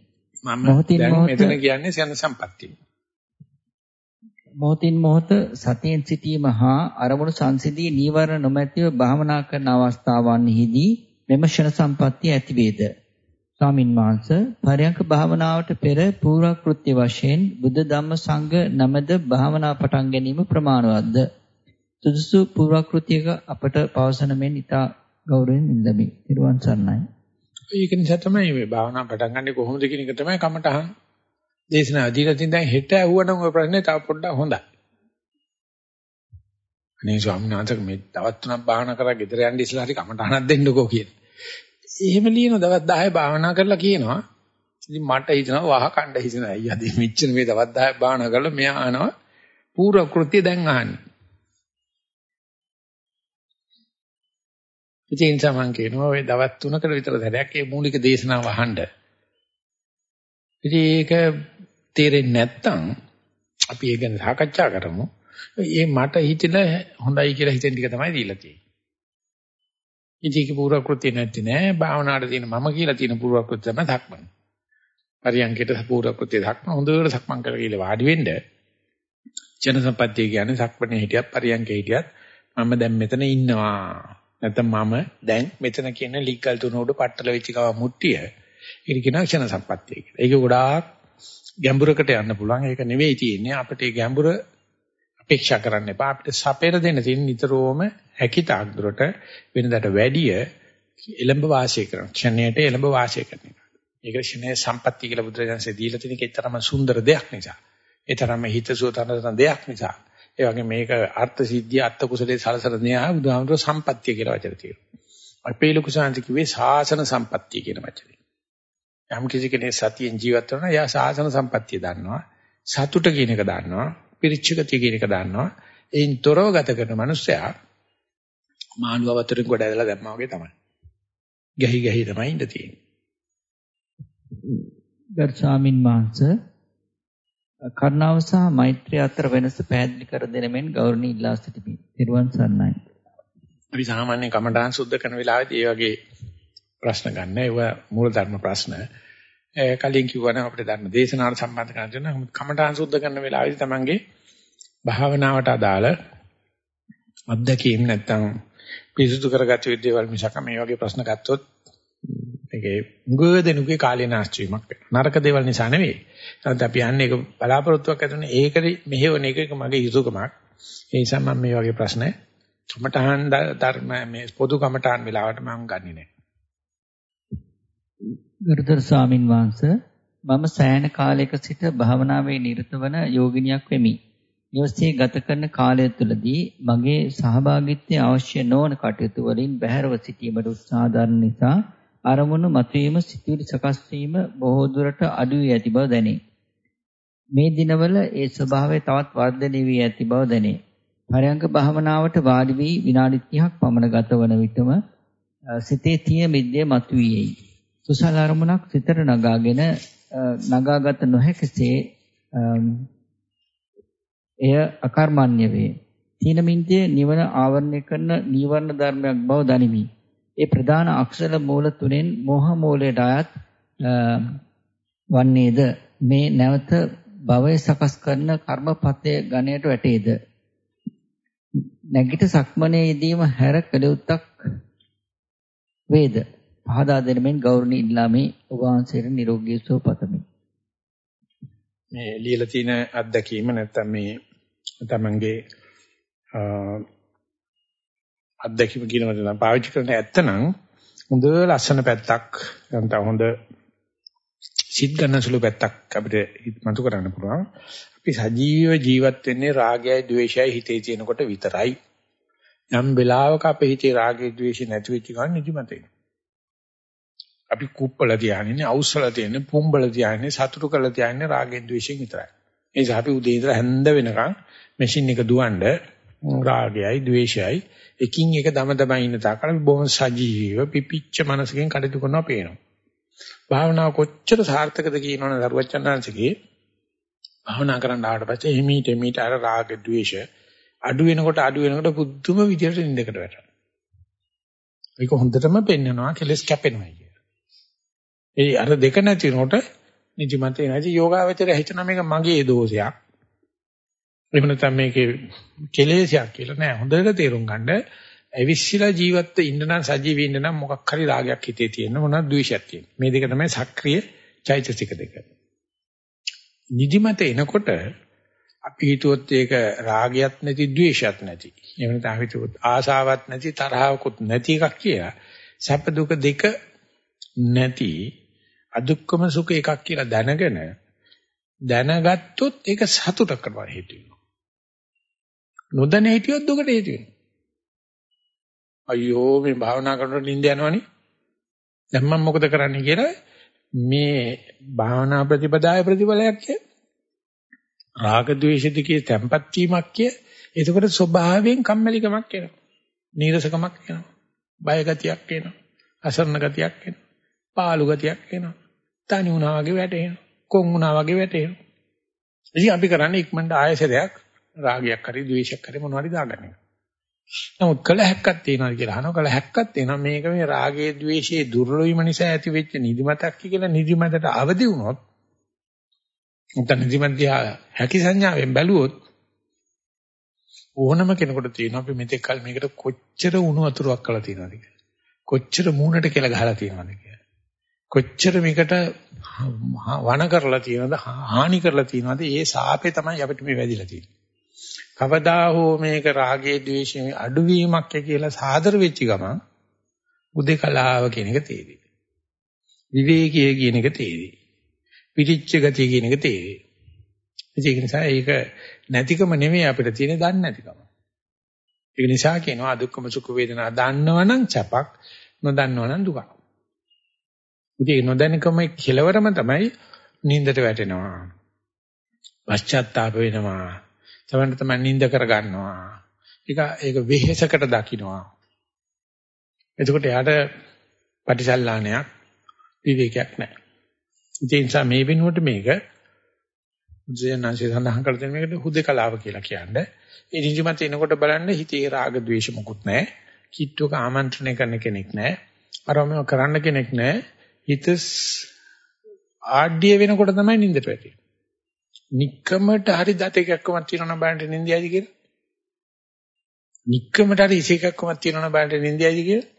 මම දැන් මෙතන කියන්නේ ෂණ සම්පත්තිය. මොහොතින් මොහොත සතියෙන් සිටීම හා අරමුණු සංසිදී නීවරණ නොමැතිව භාවනා කරන අවස්ථාවන්හිදී මෙම ෂණ සම්පත්තිය ඇති වේද? ස්වාමින් වහන්සේ පරයන්ක භාවනාවට පෙර පූර්ව කෘත්‍ය වශයෙන් බුද්ධ ධම්ම සංඝ නමද භාවනා පටන් ගැනීම ප්‍රමාණවත්ද? සුදුසු පූර්ව කෘත්‍යක අපට පවසන මෙන් ඉතා ගෞරවයෙන් ඉල්ලමි. ඊරුවන් සර්ණයි. ඒක නිසා තමයි මේ භාවනා පටන් ගන්නෙ කොහොමද කියන එක තමයි කමටහන් දේශනා දීලා තින් දැන් හෙට ඇහුවනම් ඔය ප්‍රශ්නේ තව පොඩ්ඩක් හොඳයි. අනේ ස්වාමීන් වහන්සේ මේ තවත් තුනක් භාවනා කරලා ගෙදර යන්න ඉස්සලා හරි කමටහනක් දෙන්නකෝ කියලා. එහෙම ලියන දවස් 10 භාවනා කරලා කියනවා. ඉතින් මට හිතෙනවා වහ කණ්ඩ හිතෙනවා. අයියා මේ මෙච්චර මේ දවස් 10 භාවනා කරලා මෙයා අහනවා පූර්ව කෘත්‍ය දැන් අහන්නේ. ඉතින් සමන් කියනවා ඔය දවස් 3කට විතර සැරයක් මේ මූලික දේශනාව අහන්න. ඉතින් ඒක තේරෙන්නේ නැත්තම් අපි ඒක ගැන සාකච්ඡා කරමු. ඒ මට හිතෙන හොඳයි කියලා හිතෙන ටික තමයි දීලා තියෙන්නේ. ඉතින් ඒක පූර්වකෘත්‍ය නැති නෑ. භාවනාවට තියෙන මම කියලා තියෙන පූර්වකෘත්‍ය තමයි ධක්මන. පරියන්කේට පූර්වකෘත්‍ය ධක්ම හොඳට සක්මන් කරලා කියලා වාඩි වෙන්න. ජන සම්පත්තිය කියන්නේ සක්මනේ හිටියත් පරියන්කේ හිටියත් මම දැන් මෙතන ඉන්නවා. නැත්නම් මම දැන් මෙතන කියන ලීගල් තුන උඩ පట్టල වෙච්ච ගම මුට්ටිය. ඒක කියන ක්ෂණ සම්පත්තිය කියලා. ඒක ගොඩාක් ගැඹුරකට යන්න පුළුවන්. ඒක නෙවෙයි තියෙන්නේ අපිට ගැඹුර අපේක්ෂා කරන්න එපා. අපිට සපේර දෙන්න තියෙන නිතරම හැකිතාක් දුරට වෙනදට වැඩිය එළඹ වාසය කරන. ක්ෂණයට එළඹ වාසය කරන එක. ඒක ක්ෂණයේ සම්පත්‍ය කියලා බුදුරජාණන්සේ දීලා තියෙන එක තරම සුන්දර දෙයක් නිසා. ඒ තරම හිතසුව තරන දෙයක් නිසා. ඒ වගේ මේක අර්ථ සිද්ධිය අර්ථ කුසලයේ සලසන න්‍යාය බුදුහාමුදුරුවෝ සම්පත්‍ය කියලා වචන තියෙනවා. අපේ ලොකු සාන්ති කිව්වේ සාසන සම්පත්‍ය කියන වචනේ. යම් කිසි කෙනෙක් සතියෙන් ජීවත් වෙනවා එයා සාසන සම්පත්‍ය දන්නවා. සතුට කියන එක දන්නවා. පිරිච්ච ගතිය කියන එක දන්නවා. එයින් තොරව ගත කරන මනුස්සයා මාළුව වතුරෙන් ගොඩ ඇදලා දැම්මා වගේ තමයි. ගැහි ගැහි තමයි ඉඳ තියෙන්නේ. ගරු ස්වාමින් වහන්සේ කරුණාව සහ මෛත්‍රිය අතර වෙනස පැහැදිලි කර දෙන මෙන් ගෞරවණීය ඉල්ලා සිටිමි. ත්වන් සරණයි. අපි සාමාන්‍යයෙන් කමඨාන් සුද්ධ කරන වෙලාවෙදී මේ වගේ ප්‍රශ්න ගන්න. ඒවා මූල ධර්ම ප්‍රශ්න. කලින් කිව්වනම් අපිට ධර්ම දේශනාවට සම්බන්ධ කරගෙන කමඨාන් සුද්ධ කරන වෙලාවෙදී තමන්ගේ භාවනාවට අදාළ අත්දැකීම් නැත්තම් පිරිසුදු කරගත යුතු දේවල් මිසක මේ වගේ ප්‍රශ්න ගත්තොත් ඒකේ මුගව දෙනුගේ කාලේ නාස්ති වීමක් වෙනවා. නරක දේවල් නිසා නෙවෙයි. නැත්නම් අපි යන්නේ ඒක බලාපොරොත්තුවක් ඇතුළේ ඒකේ මෙහෙවන එක මගේ යුතුයකමක්. ඒ නිසා මම මේ වගේ ප්‍රශ්න කමඨහන් ධර්ම මේ පොදු කමඨහන් වෙලාවට මම ගන්නෙ නෑ. ගරුතර ස්වාමින් වහන්සේ මම සෑහෙන කාලයක සිට භාවනාවේ නිරත වන යෝගිනියක් වෙමි. නිවසේ ගත කරන කාලය තුළදී මගේ සහභාගීත්වය අවශ්‍ය නොවන කටයුතු වලින් බැහැරව සිටීමට උත්සාහ දරන නිසා අරමුණු මතුවීම සිතුවිලි සකස් වීම බොහෝ දුරට අඩු වී ඇති බව දැනේ. මේ දිනවල ඒ ස්වභාවය තවත් වර්ධනය වී ඇති බව දැනේ. පරයන්ක භාවනාවට වාඩි වී විනාඩි 30ක් පමණ ගත වන විටම සිතේ තිය මිද්දේ මතුවේයි. කුසල අරමුණක් සිතට නගාගෙන නගාගත නොහැකිසේ එය අකර්මණ්‍ය වේ. තීන මිද්දේ නිවන ආවරණය කරන නීවරණ ධර්මයක් බව දනිමි. ඒ ප්‍රධාන අක්ෂර මූල තුනෙන් මෝහ මූලයට අයත් වන්නේද? මේ නැවත භවය සකස් කරන කර්මපතේ ගණයට වැටේද? නැගිට සක්මනේ යෙදීම හැර කළයුත්තක් වේද? පහදා දෙනමින් ගෞරවණීය ඉල්ලාමේ. ඔබ වහන්සේට නිරෝගී සුව පතමි. මේ ලියලා තියෙන අත්දැකීම නැත්තම් මේ තමන්ගේ අත්දැකීම කියන වචන නම් පාවිච්චි කරන ඇත්තනම් හොඳ ලස්සන පැත්තක් නැත්නම් හොඳ සිත් ගන්න සුළු පැත්තක් අපිට මතු කරන්න පුළුවන්. අපි සජීව ජීවත් වෙන්නේ රාගයයි ద్వේෂයයි හිතේ තියෙනකොට විතරයි. යම් වෙලාවක අපේ හිතේ රාගය ద్వේෂය නැති වෙච්ච ගමන් නිදිමත එනවා. අපි කුප්පල ධානයනේ අවුස්සල තියෙන පුම්බල ධානයනේ සතුටු කළ ධානයනේ රාගෙන් ద్వේෂයෙන් විතරයි. ඒ නිසා අපි උදේ ඉඳලා හැන්ද වෙනකන් මැෂින් එක දුවන්නේ රාගයයි ద్వේෂයයි එකින් එක දම දමා ඉන්න තාකල් බොහොම සජීව පිපිච්ච මනසකින් කටයුතු කරනවා පේනවා. භාවනාව කොච්චර සාර්ථකද කියනවනේ දරුවචන්නාංශගේ භාවනා කරන්න ආවට පස්සේ හිමීට හිමීට අර රාග ద్వේෂ අඩු වෙනකොට අඩු වෙනකොට පුදුම විදියට නින්දකට වැටෙනවා. ඒක හොඳටම පෙන්නනවා කෙලස් කැපෙනවා කියන. ඒ අර දෙක නැතිනොට නිදිමත එනවා. ඉතින් යෝගාවචරය හිතන මේක මගේ දෝෂයක්. එහෙම නැත්නම් මේකේ කෙලෙසයක් කියලා නෑ හොඳට තේරුම් ගන්න ඇවිස්සලා ජීවත් ඉන්න නම් සජීවී ඉන්න නම් මොකක් හරි රාගයක් හිතේ තියෙන මොනවද ද්වේෂයක් තියෙන. මේ දෙක තමයි සක්‍රීය චෛතසික දෙක. නිදිමත එනකොට අපි හිතුවොත් ඒක රාගයක් නැති ද්වේෂයක් නැති. එහෙම නැත්නම් හිතුවොත් ආසාවක් නැති තරහවකුත් නැති එකක් කියලා. සැප දුක දෙක නැති අදුක්කම සුඛ එකක් කියලා දැනගෙන දැනගත්තොත් ඒක සතුටක් කරනවා හේතු වෙනවා. නොදැන හිටියොත් දුකට හේතු වෙනවා. අයියෝ මේ භාවනා කරනකොට නිින්ද යනවනේ. දැන් මම මොකද කරන්නේ කියලා මේ භාවනා ප්‍රතිපදාවේ ප්‍රතිඵලයක් කිය. රාග ద్వේෂ දෙකේ තැම්පත් වීමක් කිය. එතකොට ස්වභාවයෙන් කම්මැලිකමක් එනවා. නීරසකමක් එනවා. බය ගතියක් එනවා. අසරණ ගතියක් එනවා. පාළු ගතියක් එනවා. තනි වුණා වගේ වැටෙනවා. කොන් වුණා වගේ වැටෙනවා. ඉතින් අපි කරන්නේ ඉක්මනට ආයසරයක් රාගයක් හරි ද්වේෂයක් හරි මොනවද දාගන්න එක. නමුත් කළ හැක්කක් තියනවා කියලා අහනවා. කළ හැක්කක් තියෙනවා. මේක මේ රාගයේ ද්වේෂයේ දුර්වල වීම නිසා ඇති වෙච්ච නිදිමතක් කියලා නිදිමතට අවදි වුණොත් නැත්නම් නිදිමත දිහා හැකි සංඥාවෙන් බැලුවොත් ඕනම කෙනෙකුට තියෙනවා අපි මෙතෙක් කල මේකට කොච්චර උණු වතුරක් කළා තියෙනවද කියලා. කොච්චර මූණට කියලා ගහලා තියෙනවද කියලා. කොච්චර මේකට වණ කරලා තියෙනවද හානි කරලා තියෙනවද ඒ සාපේ තමයි අපිට මේ වැදිලා තියෙන්නේ. කවදා හෝ මේක රාගයේ ද්වේෂයේ අඩුවීමක් කියලා සාදර වෙච්ච ගමන් උදේකලාව කියන එක තේරෙයි. විවේකයේ කියන එක තේරෙයි. පිටිච්ච ගතිය කියන එක තේරෙයි. ඒක නිසා ඒක නැතිකම නෙමෙයි අපිට තියෙන දන්නේ නැතිකම. ඒක නිසා කියනවා අදුක්කම සුඛ වේදනා දන්නවනම් චපක් නොදන්නවනම් දුකක්. උදේ නොදැනකම කෙලවරම තමයි නින්දට වැටෙනවා. පශ්චාත්තාප වෙනවා. තමන්ට තමයි නිඳ කරගන්නවා. ඒක ඒක වෙහෙසකට දකින්නවා. එතකොට යාට පටිසල්ලාණයක් විවේකයක් නැහැ. ඒ නිසා මේ වෙනුවට මේක ජයනාංශය සඳහන් කර දෙන මේකට හුදේකලාව කියලා කියන්නේ. ඒ නිදිමත එනකොට බලන්න හිතේ රාග ద్వේෂ මොකුත් නැහැ. කිට්ටුවක ආමන්ත්‍රණය කරන කෙනෙක් නැහැ. අරම කරන්න කෙනෙක් නැහැ. හිත ආඩ්‍ය වෙනකොට තමයි නිින්දට වැටෙන්නේ. নিක්කමට හරි දත එකක්කමක් තියෙනවා බලන්න නින්දියයිද කියලා? নিක්කමට හරි ඉස එකක්කමක් තියෙනවා බලන්න නින්දියයිද කියලා?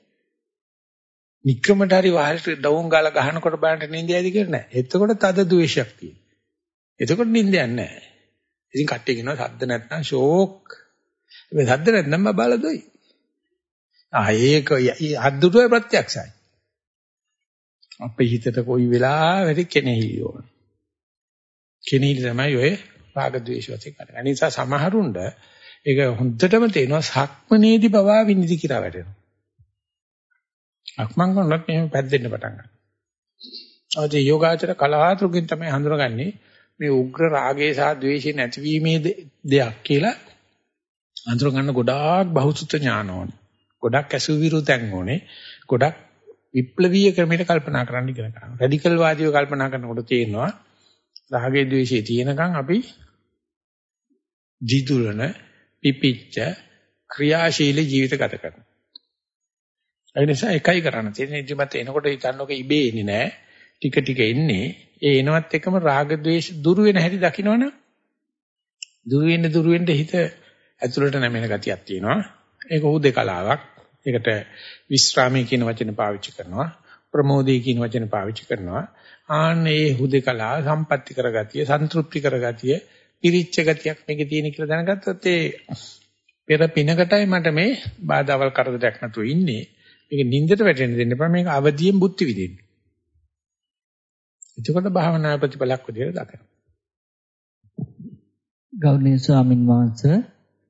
නික්කමට හරි වහලට ඩවුන් ගාලා ගහනකොට බලන්න නින්දියයිද කියලා නෑ. එතකොට තද ද්වේෂයක් තියෙනවා. එතකොට නින්දයක් නෑ. ඉතින් කට්ටිය කියනවා සද්ද නැත්නම් ෂෝක්. මේ සද්ද නැත්නම් බබාලා දොයි. ආ ඒක අද්දුටුවේ ප්‍රත්‍යක්ෂයි. අපේ හිතට කොයි වෙලාවෙරි කෙනෙහි ඕන. කෙනීලි තමයි ඔය රාග ద్వේෂ වශයෙන් කරන්නේ. ඒ නිසා සමහරුണ്ട് ඒක හොඳටම තේනවා සක්මනේදී බව විනිදි කියලා වැටෙනවා. අක්මන් කරනකොට මෙහෙම පැද්දෙන්න පටන් ගන්නවා. ඔය යෝගාචර කලහාතුකින් තමයි හඳුනගන්නේ මේ උග්‍ර රාගය සහ ద్వේෂය නැතිවීමේ දෙයක් කියලා අඳුර ගන්න ගොඩාක් බහුසුත ඥාන ඕනේ. ගොඩක් ඇසුවිරු තැන් ඕනේ. ගොඩක් විප්ලවීය ක්‍රමයකට කල්පනා කරන්න ඉගෙන ගන්න. රැඩිකල් වාදීව කල්පනා කරනකොට තේරෙනවා රාගයේ ද්වේෂයේ තියෙනකන් අපි දිදුලන පිපිච්ච ක්‍රියාශීලී ජීවිත ගත කරනවා. ඒ නිසා එකයි කරන්න තියෙන්නේ ඉදිමත් එනකොට හිතන්නක ඉබේ එන්නේ නැහැ. ටික ටික එන්නේ. ඒ එනවත් එකම රාග ద్వේෂ දුරු වෙන හැටි දකින්නවනේ. දුරු වෙන්න දුරු වෙන්න හිත ඇතුළට නැමෙන ගතියක් තියෙනවා. ඒක උදේකලාවක්. ඒකට විස්රාමී කියන වචන පාවිච්චි කරනවා. ප්‍රමෝදී කියන වචන පාවිච්චි කරනවා. ආන්නේ හුදේකලා සම්පatti කරගතිය, සන්තුෂ්ටි කරගතිය, පිරිච්ච ගතියක් මේකේ තියෙන කියලා දැනගත්තොත් ඒ පෙර පිනකටයි මට මේ බාධාවල් කරදරයක් නැතුව ඉන්නේ. මේක නින්දට වැටෙන්න දෙන්න එපා. මේක අවදියෙන් බුද්ධි විදින්න. එතකොට භාවනා ප්‍රතිඵලයක් විදියට දකිනවා. ගෞරවනීය ස්වාමින් වහන්සේ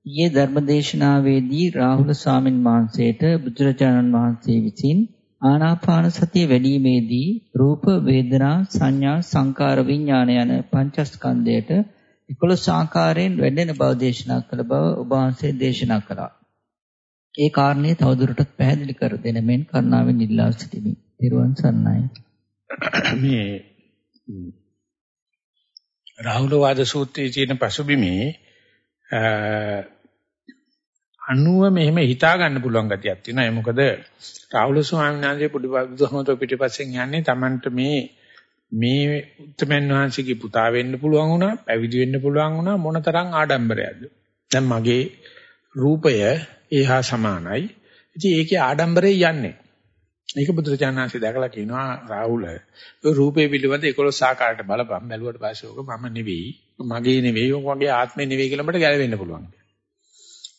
ඊයේ ධර්මදේශනාවේදී රාහුල ස්වාමින් වහන්සේට බුදුරජාණන් වහන්සේ විසින් ආනාපාන සතිය වැඩිීමේදී රූප වේදනා සංඥා සංකාර විඥාන යන පංචස්කන්ධයට 11 ආකාරයෙන් වැඩෙන බව දේශනා කළ බව ඔබ වහන්සේ දේශනා කළා. ඒ කාරණේ තවදුරටත් පැහැදිලි කර දෙන මෙන් කරුණාවෙන් ඉල්ලා සිටිමි. ත්වන් සන්නයි. මේ රාහුල වාද සූත්‍රයේ තියෙන පසුබිමේ අනුව මෙහෙම හිතා ගන්න පුළුවන් ගතියක් තියෙනවා. ඒ මොකද රාහුල ස්වාමීන් වහන්සේ පුඩි බුදුහමතෝ පිටිපස්සෙන් යන්නේ Tamanට මේ මේ උත්තරමන් වහන්සේගේ පුතා වෙන්න පුළුවන් වුණා, පැවිදි වෙන්න පුළුවන් වුණා මොනතරම් ආඩම්බරයක්ද. දැන් මගේ රූපය ඒහා සමානයි. ඉතින් ඒකේ ආඩම්බරේ යන්නේ. මේක බුදුරජාණන්සේ දැකලා කියනවා රාහුල ඔය රූපේ පිළිබඳ 11 ආකාරයට බලපන් බැලුවට පස්සේ ඕක මම නෙවෙයි මගේ නෙවෙයි ඕක මගේ ආත්මේ නෙවෙයි කියලා මට ගැලවෙන්න පුළුවන්.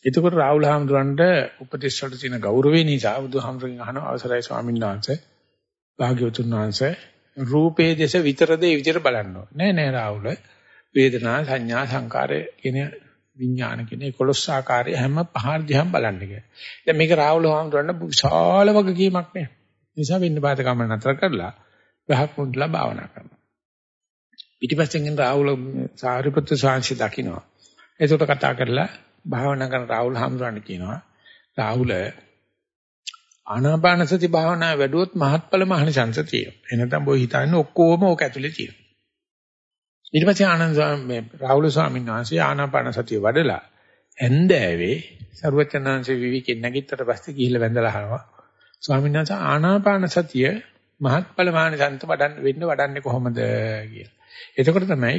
එතකොට රාහුල හාමුදුරන්ට උපදේශ වලට තියෙන ගෞරවය නිසා බුදුහාමුදුරගෙන් අහන අවසරයි ස්වාමීන් වහන්සේ භාග්‍යවතුන් වහන්සේ රූපේ දේශ විතරද ඒ විදිහට බලන්න නෑ නෑ රාහුල වේදනා සංඥා සංකාර කියන විඥාන කියන 11 ආකාරය හැම පහර දිහාම බලන්න කියලා. දැන් මේක රාහුල හාමුදුරන්ට විශාල වගකීමක් නේ. නිසා වෙන්න බාත කම නතර කරලා ගහක් මුඩලා භාවනා කරනවා. පිටිපස්සෙන් එන රාහුල සාරිපුත්‍ර සාංශි දකින්නවා. ඒකට කතා කරලා භාවනා කරන රාහුල හාමුදුරන් කියනවා රාහුල ආනාපාන සති භාවනා වැඩුවොත් මහත්ඵල මහණිසංස තියෙනවා. එනතම් බොයි හිතන්නේ ඔක්කොම ඕක ඇතුලේ තියෙනවා. ඊට පස්සේ ආනන්ද මේ රාහුල ස්වාමීන් වහන්සේ ආනාපාන සතිය වඩලා ඇන්දෑවේ සරුවචනාංශ විවිකෙන් නැගිටතර පස්සේ ගිහිල්ලා වැඳලා අහනවා. ස්වාමීන් වහන්සේ ආනාපාන සතිය මහත්ඵල මහණිසංස වඩන්න වෙන්න වඩන්නේ කොහොමද කියලා. එතකොට තමයි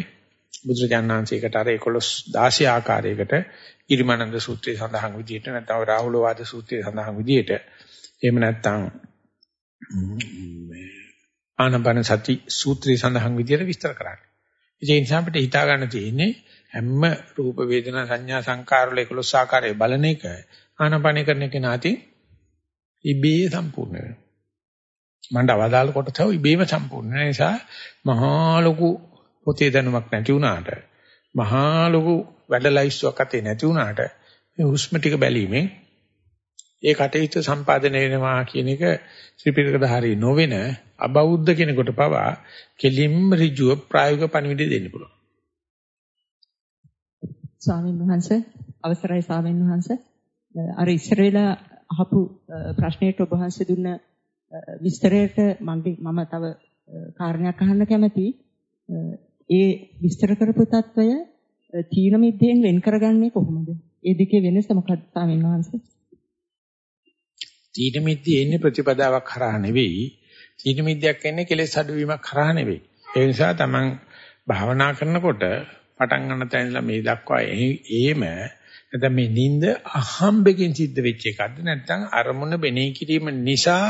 බුදුරජාණන් වහන්සේකට අර 11 16 ආකාරයකට ඉරිමානන්ද සූත්‍රයේ සඳහන් විදිහට නැත්නම් රාහුල වාද සූත්‍රයේ සඳහන් විදිහට එහෙම නැත්නම් ආනපන සති සූත්‍රයේ සඳහන් විදිහට විස්තර කරන්නේ. ඒ නිසා අපිට හිතා ගන්න තියෙන්නේ හැම රූප වේදනා සංඥා සංකාර වල 11 ආකාරයේ බලන එක ආනපන කරන එක නැති ඉබේ සම්පූර්ණ වෙනවා. මණ්ඩ අවදාල් කොටස ඉබේම සම්පූර්ණ වෙන නිසා මහා ලොකු පොතේ දැනුමක් නැති වුණාට මහා ලොකු වැඩ ලයිස්තුවක් අතේ නැති වුණාට මේ හුස්ම ටික බැලීමෙන් ඒ කටයුතු සම්පාදනය වෙනවා කියන එක ත්‍රිපිටකධාරී නොවන අබෞද්ධ කෙනෙකුට පවා කෙලින්ම ඍජුව ප්‍රායෝගික පණිවිඩය දෙන්න පුළුවන්. ස්වාමීන් වහන්සේ අවසරයි ස්වාමීන් වහන්සේ අර ඉස්සර වෙලා අහපු ප්‍රශ්නයට ඔබ වහන්සේ දුන්න විස්තරයට මම තව කාරණයක් අහන්න කැමතියි. ඒ විස්තර කරපු తত্ত্বය තීන මිද්දෙන් වෙන් කරගන්නේ කොහොමද? ඒ දෙකේ වෙනස මොකක්ද ස්වාමීන් වහන්සේ? තීන මිද්දේ එන්නේ ප්‍රතිපදාවක් කරා නෙවෙයි. තීන මිද්දයක් එන්නේ කෙලෙස් අඩුවීමක් කරා නෙවෙයි. ඒ නිසා තමන් භාවනා කරනකොට පටන් ගන්න තැනලා මේ දක්වා එහෙම නැත්නම් මේ නිින්ද අහම්බෙන් සිද්ධ වෙච්ච එකක්ද නැත්නම් අරමුණ බෙනේ කිරීම නිසා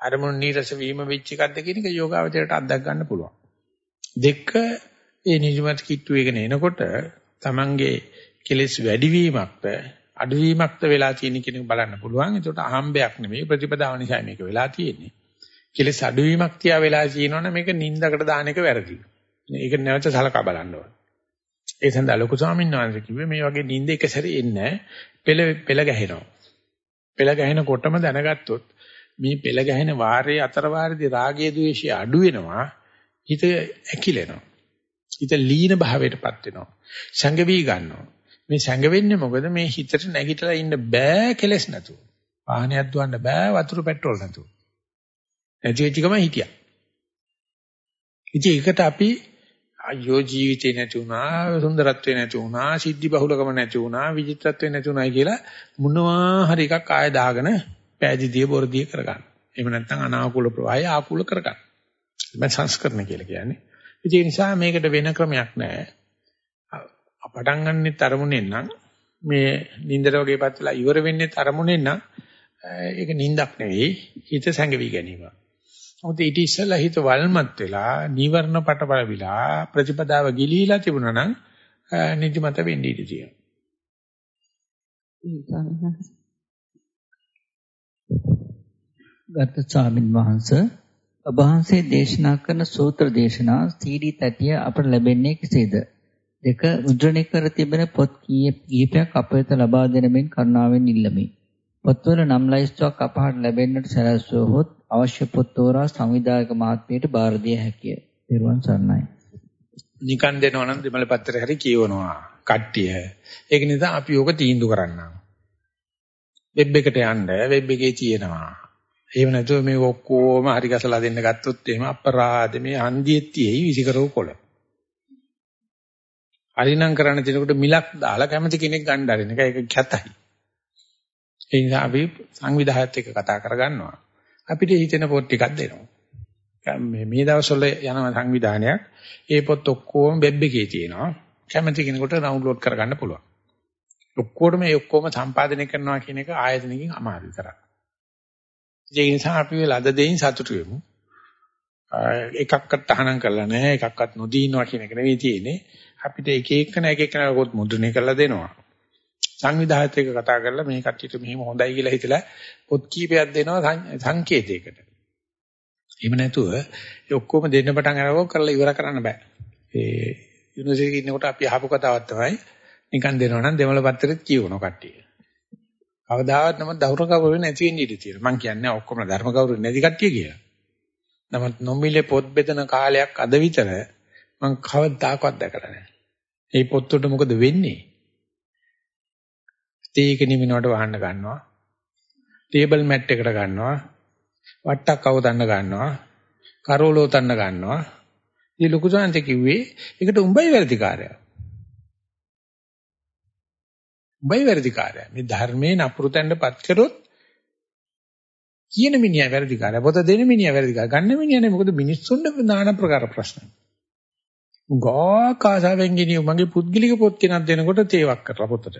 අරමුණ නීරස වීම වෙච්ච එකක්ද කියන එක යෝගාවචරයට අත්දැක ගන්න පුළුවන්. දෙක ඒ නිදිමත කිට්ටු එකන එනකොට Tamange කෙලෙස් වැඩිවීමක්ද අඩුවීමක්ද වෙලා තියෙන කියන බලන්න පුළුවන්. ඒකට අහම්බයක් නෙමෙයි ප්‍රතිපදාව නිසා මේක වෙලා තියෙන්නේ. කෙලෙස් අඩුවීමක් තියා වෙලා තියෙනවනේ මේක නින්දකට දාන එක වැරදි. ඒක නැවත සලකා බලන්න ඕන. ඒ සඳහා ලොකු ස්වාමීන් වහන්සේ කිව්වේ මේ වගේ නින්ද එක සැරේ එන්නේ පෙළ පෙළ ගැහෙනවා. පෙළ ගැහෙනකොටම දැනගත්තොත් මේ පෙළ ගැහෙන වාරයේ අතර වාරයේදී රාගයේ ද්වේෂය අඩු වෙනවා. හිත ඇකිලෙනවා. හිත ලීන භාවයටපත් වෙනවා. සංගවි ගන්නවා. මේ සංගවෙන්නේ මොකද මේ හිතට නැගිටලා ඉන්න බෑ කෙලස් නැතුව. වාහනයක් දුවන්න බෑ වතුර පෙට්‍රෝල් නැතුව. නැති වෙච්ච ගමන් හිටියා. ඉතින් ඒකට අපි අයියෝ ජීවිතේ නැති වුණා, සුන්දරත්වේ නැති වුණා, සිද්ධි බහුලකම නැති වුණා, විචිත්‍රත්වේ නැති වුණා කියලා මොනවා හරි එකක් ආය දාගෙන පෑදිදිය බොරදිය කරගන්න. එහෙම නැත්නම් අනාකූල ප්‍රවාහය ආකූල කරගන්න. මේ සංස්කරණ කියලා කියන්නේ. ඒ නිසා මේකට වෙන ක්‍රමයක් නැහැ. පටන් ගන්නෙත් අරමුණෙන් නම් මේ නින්දර වගේ පැත්තලා ඉවර වෙන්නේ තරමුණෙන් නම් ඒක නින්දක් නෙවෙයි හිත සැඟවි ගැනීම. මොකද ඊට ඉස්සෙල්ලා හිත වල්මත් වෙලා නීවරණ පටබලවිලා ප්‍රතිපදාව ගිලීලා තිබුණා නම් නිදිමත වෙන්න ඉඩ තියෙනවා. ගත ස්වාමින් වහන්සේ ඔබ වහන්සේ දේශනා කරන සූත්‍ර දේශනා CD තැටිය අපට ලැබෙන්නේ කෙසේද? දෙක මුද්‍රණය කර තිබෙන පොත් කීපයක් අප වෙත ලබා දෙන මෙන් කරුණාවෙන් ඉල්ලමි. පොත්වල නම් ලයිස්තුවක් අපහට ලැබෙන්නට සැලැස්සුවහොත් අවශ්‍ය පොත් තෝරා සංවිධායක මහත්මියට බාර දිය හැකිය. ත්වන් සරණයි. නිකන් දෙනවා නම් දෙමළ පත්‍රය හරි කියවනවා කට්ටිය. ඒක නිසා අපි ඕක තීන්දුව කරන්නම්. වෙබ් එකට යන්න වෙබ් එකේ තියෙනවා. එහෙම නැතුව මේ ඔක්කොම හරි ගසලා දෙන්න ගත්තොත් එහෙම අපරාධ මේ හන්දියෙත් තියෙයි විසිකරව කොළ. හරිනම් කරන්න තියෙනකොට මිලක් දාලා කැමති කෙනෙක් ගන්න ආරින එක ඒක කැතයි. ඒ නිසා අපි සංවිධායකත් එක්ක කතා කරගන්නවා. අපිට හිතෙන පොත් ටිකක් දෙනවා. මේ මේ දවස්වල යන සංවිධානයක් ඒ පොත් ඔක්කොම වෙබ් එකේ තියෙනවා. කැමති කෙනෙකුට ඩවුන්ලෝඩ් කරගන්න පුළුවන්. ඔක්කොටම මේ ඔක්කොම සම්පාදනය කරනවා කියන එක ආයතනකින් අමාරු කරා. ඒ නිසා අපි ලද දෙයින් සතුටු වෙමු. එකක්වත් තහනම් කරලා නැහැ එකක්වත් නොදී ඉන්නවා කියන එක නෙවෙයි තියෙන්නේ. අපිට එක එකන එක එකන පොත් මුද්‍රණය කරලා දෙනවා. සංවිධායකත් එක්ක කතා කරලා මේ කට්ටියට මෙහෙම හොඳයි කියලා හිතලා පොත් කීපයක් දෙනවා සංකේතයකට. එහෙම නැතුව ඒ ඔක්කොම දෙන්න පටන් අරගොත් කරලා ඉවර කරන්න බෑ. ඒ යුනිවර්සිටි එකේ ඉන්නකොට අපි අහපු කතාවක් තමයි නිකන් දෙනවා නම් දෙමළ පත්‍රෙත් කියවනවා කට්ටිය. කවදාවත් නම දෞර කවුරු නැති වෙන්න ඉඩ තියෙනවා. මම කියන්නේ ඔක්කොම ධර්ම කවුරු නැති කට්ටිය කියලා. නමුත් නොමිලේ පොත් බෙදන කාලයක් අද විතර මම කවදාකවත් දැකලා නැහැ. මේ පොත් වලට මොකද වෙන්නේ? තේක නිමිනවට වහන්න ගන්නවා. ටේබල් මැට් එකට ගන්නවා. වට්ටක් අවදන්න ගන්නවා. කරෝලෝ තන්න ගන්නවා. ඉතින් ලොකු සාන්ත කිව්වේ ඒකට උඹයි වැඩිකාරය. උඹයි වැඩිකාරය. මේ ධර්මයේ නපුරු තැන්නපත් කරොත් කියන මිනිහා වැඩිකාරය. පොත දෙන මිනිහා වැඩිකාරය. ගන්න මිනිහා නේ මොකද මිනිස්සුන්ට নানা ප්‍රකාර ප්‍රශ්න. ගා කාසාවෙන් ගෙනියු මගේ පුද්ගලික පොත් කෙනක් දෙනකොට තේවක් කරලා පොතට.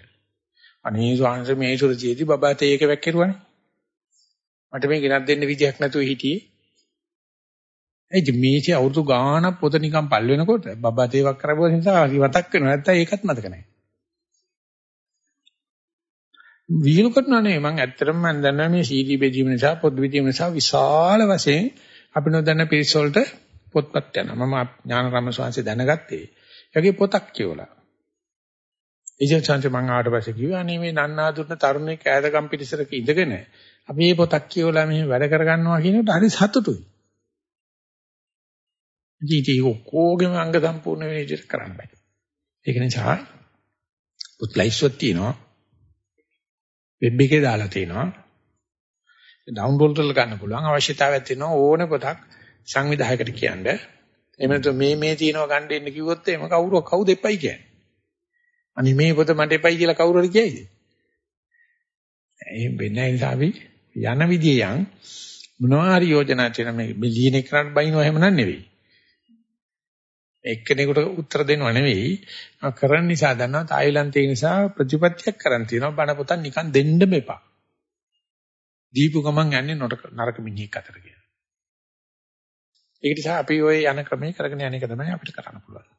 අනේ ස්වාමීන් මේ සුරජීති බබා තේ එක වැක්කිරුවානේ. මට මේ ගෙනත් දෙන්න විදියක් නැතුව හිටියේ. ඒ මේටි අවුරුදු ගාණක් පොත නිකන් පල් වෙනකොට බබා තේවක් කරපුවා නිසා ඉවතක් වෙනවා නැත්තම් ඒකත් මතක නැහැ. විහිළු කරනවා නෙවෙයි මම ඇත්තටම මම දන්නවා මේ සීඩී බෙදීම නිසා පොත් බෙදීම නිසා විශාල වශයෙන් අපි නොදන්න පිරිස වලට පොත්පත් යනවා. මම ඥානරම ස්වාමීන් දැනගත්තේ. ඒකේ පොතක් කියවලා. ඉතින් සංජය මං ආවට පස්සේ කිව්වා අනේ මේ නන්නාඳුන තරුණෙක් ඈතකම් පිටිසරක ඉඳගෙන අපි මේ පොතක් කියවලා මෙහෙම වැඩ කරගන්නවා කියනකොට හරි සතුටුයි. ජීවිතේ ඔක්කොගෙම අංග සම්පූර්ණ වෙන විදිහට කරන්න බෑ. ඒක නිසා පොත් ලයිස්ට්ුවක් තියෙනවා. වෙබ් එකේ දාලා තියෙනවා. ඩවුන්ලෝඩ් කරලා ගන්න පුළුවන් අවශ්‍යතාවයක් තියෙනවා ඕනේ පොතක් සංවිධායකට කියන්නේ. එහෙම නැත්නම් මේ මේ තියෙනවා ගන්න දෙන්න කිව්වොත් එහෙම කවුරු කවුද එපයි කියන්නේ. අනේ මේ පොත මට එපයි කියලා කවුරු හරි කියයිද? එහෙම වෙන්නේ නැහැ නිසා අපි යන විදිය යන් මොනවා හරි යෝජනා තියෙන මේ බිලියන කරන්න බයිනව එහෙම නන් නෙවෙයි. එක්කෙනෙකුට උත්තර දෙනව නෙවෙයි. කරන්න නිසා දන්නවා තායිලන්තයේ නිසා ප්‍රතිපත්තියක් කරන් තියෙනවා බණ පොතක් නිකන් දෙන්න මෙපා. දීපු ගමන් යන්නේ නරක මිනිහෙක් අතර කියලා. ඒක නිසා අපි ওই යන ක්‍රමයේ කරගෙන යන එක තමයි අපිට කරන්න පුළුවන්.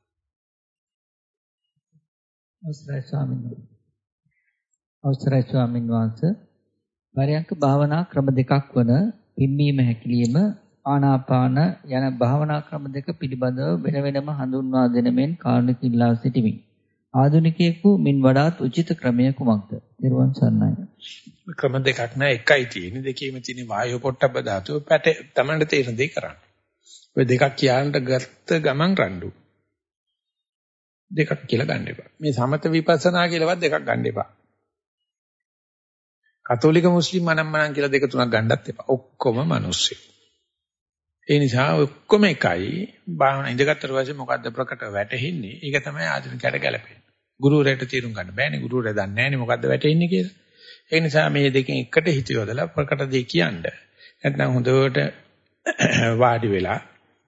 අවසරයි ස්වාමීන් වහන්සේ. අවසරයි ස්වාමීන් වහන්සේ. පරයන්ක භාවනා ක්‍රම දෙකක් වන පිම්මීම හැකිලිම ආනාපාන යන භාවනා ක්‍රම දෙක පිළිබඳව වෙන වෙනම හඳුන්වා දෙන මෙන් කාරණික ඉල්ලා සිටිමි. ආධුනිකයෙකු මින් වඩාත් උචිත ක්‍රමය කුමක්ද? නිර්වන් සර්ණයි. ක්‍රම දෙකක් නෑ එකයි තියෙන්නේ. දෙකේම තියෙන වායු පොට්ටබ්බ ධාතුව පැට තමන්ට තේරෙන දේ කරන්න. ඔය දෙකක් කියන්නට ගත්ත ගමන් රණ්ඩු. දෙකක් කියලා ගන්න එපා. මේ සමත විපස්සනා කියලාවත් දෙකක් ගන්න එපා. කතෝලික මුස්ලිම් මනම්මනම් කියලා දෙක තුනක් ගන්නත් එපා. ඔක්කොම මිනිස්සු. ඒ නිසා ඔක්කොම එකයි. භාවනා ඉඳගත්තර පස්සේ මොකද්ද ප්‍රකට වැටෙන්නේ? ඒක තමයි ආධුනිකයට ගැලපෙන්නේ. ගුරුවරයාට තීරුම් ගන්න බෑනේ. ගුරුවරයා දන්නේ නැහැනේ මොකද්ද වැටෙන්නේ කියලා. ඒ නිසා මේ දෙකෙන් එකට හිත යොදලා ප්‍රකට දෙය කියන්නේ. නැත්නම් හොඳට වාඩි වෙලා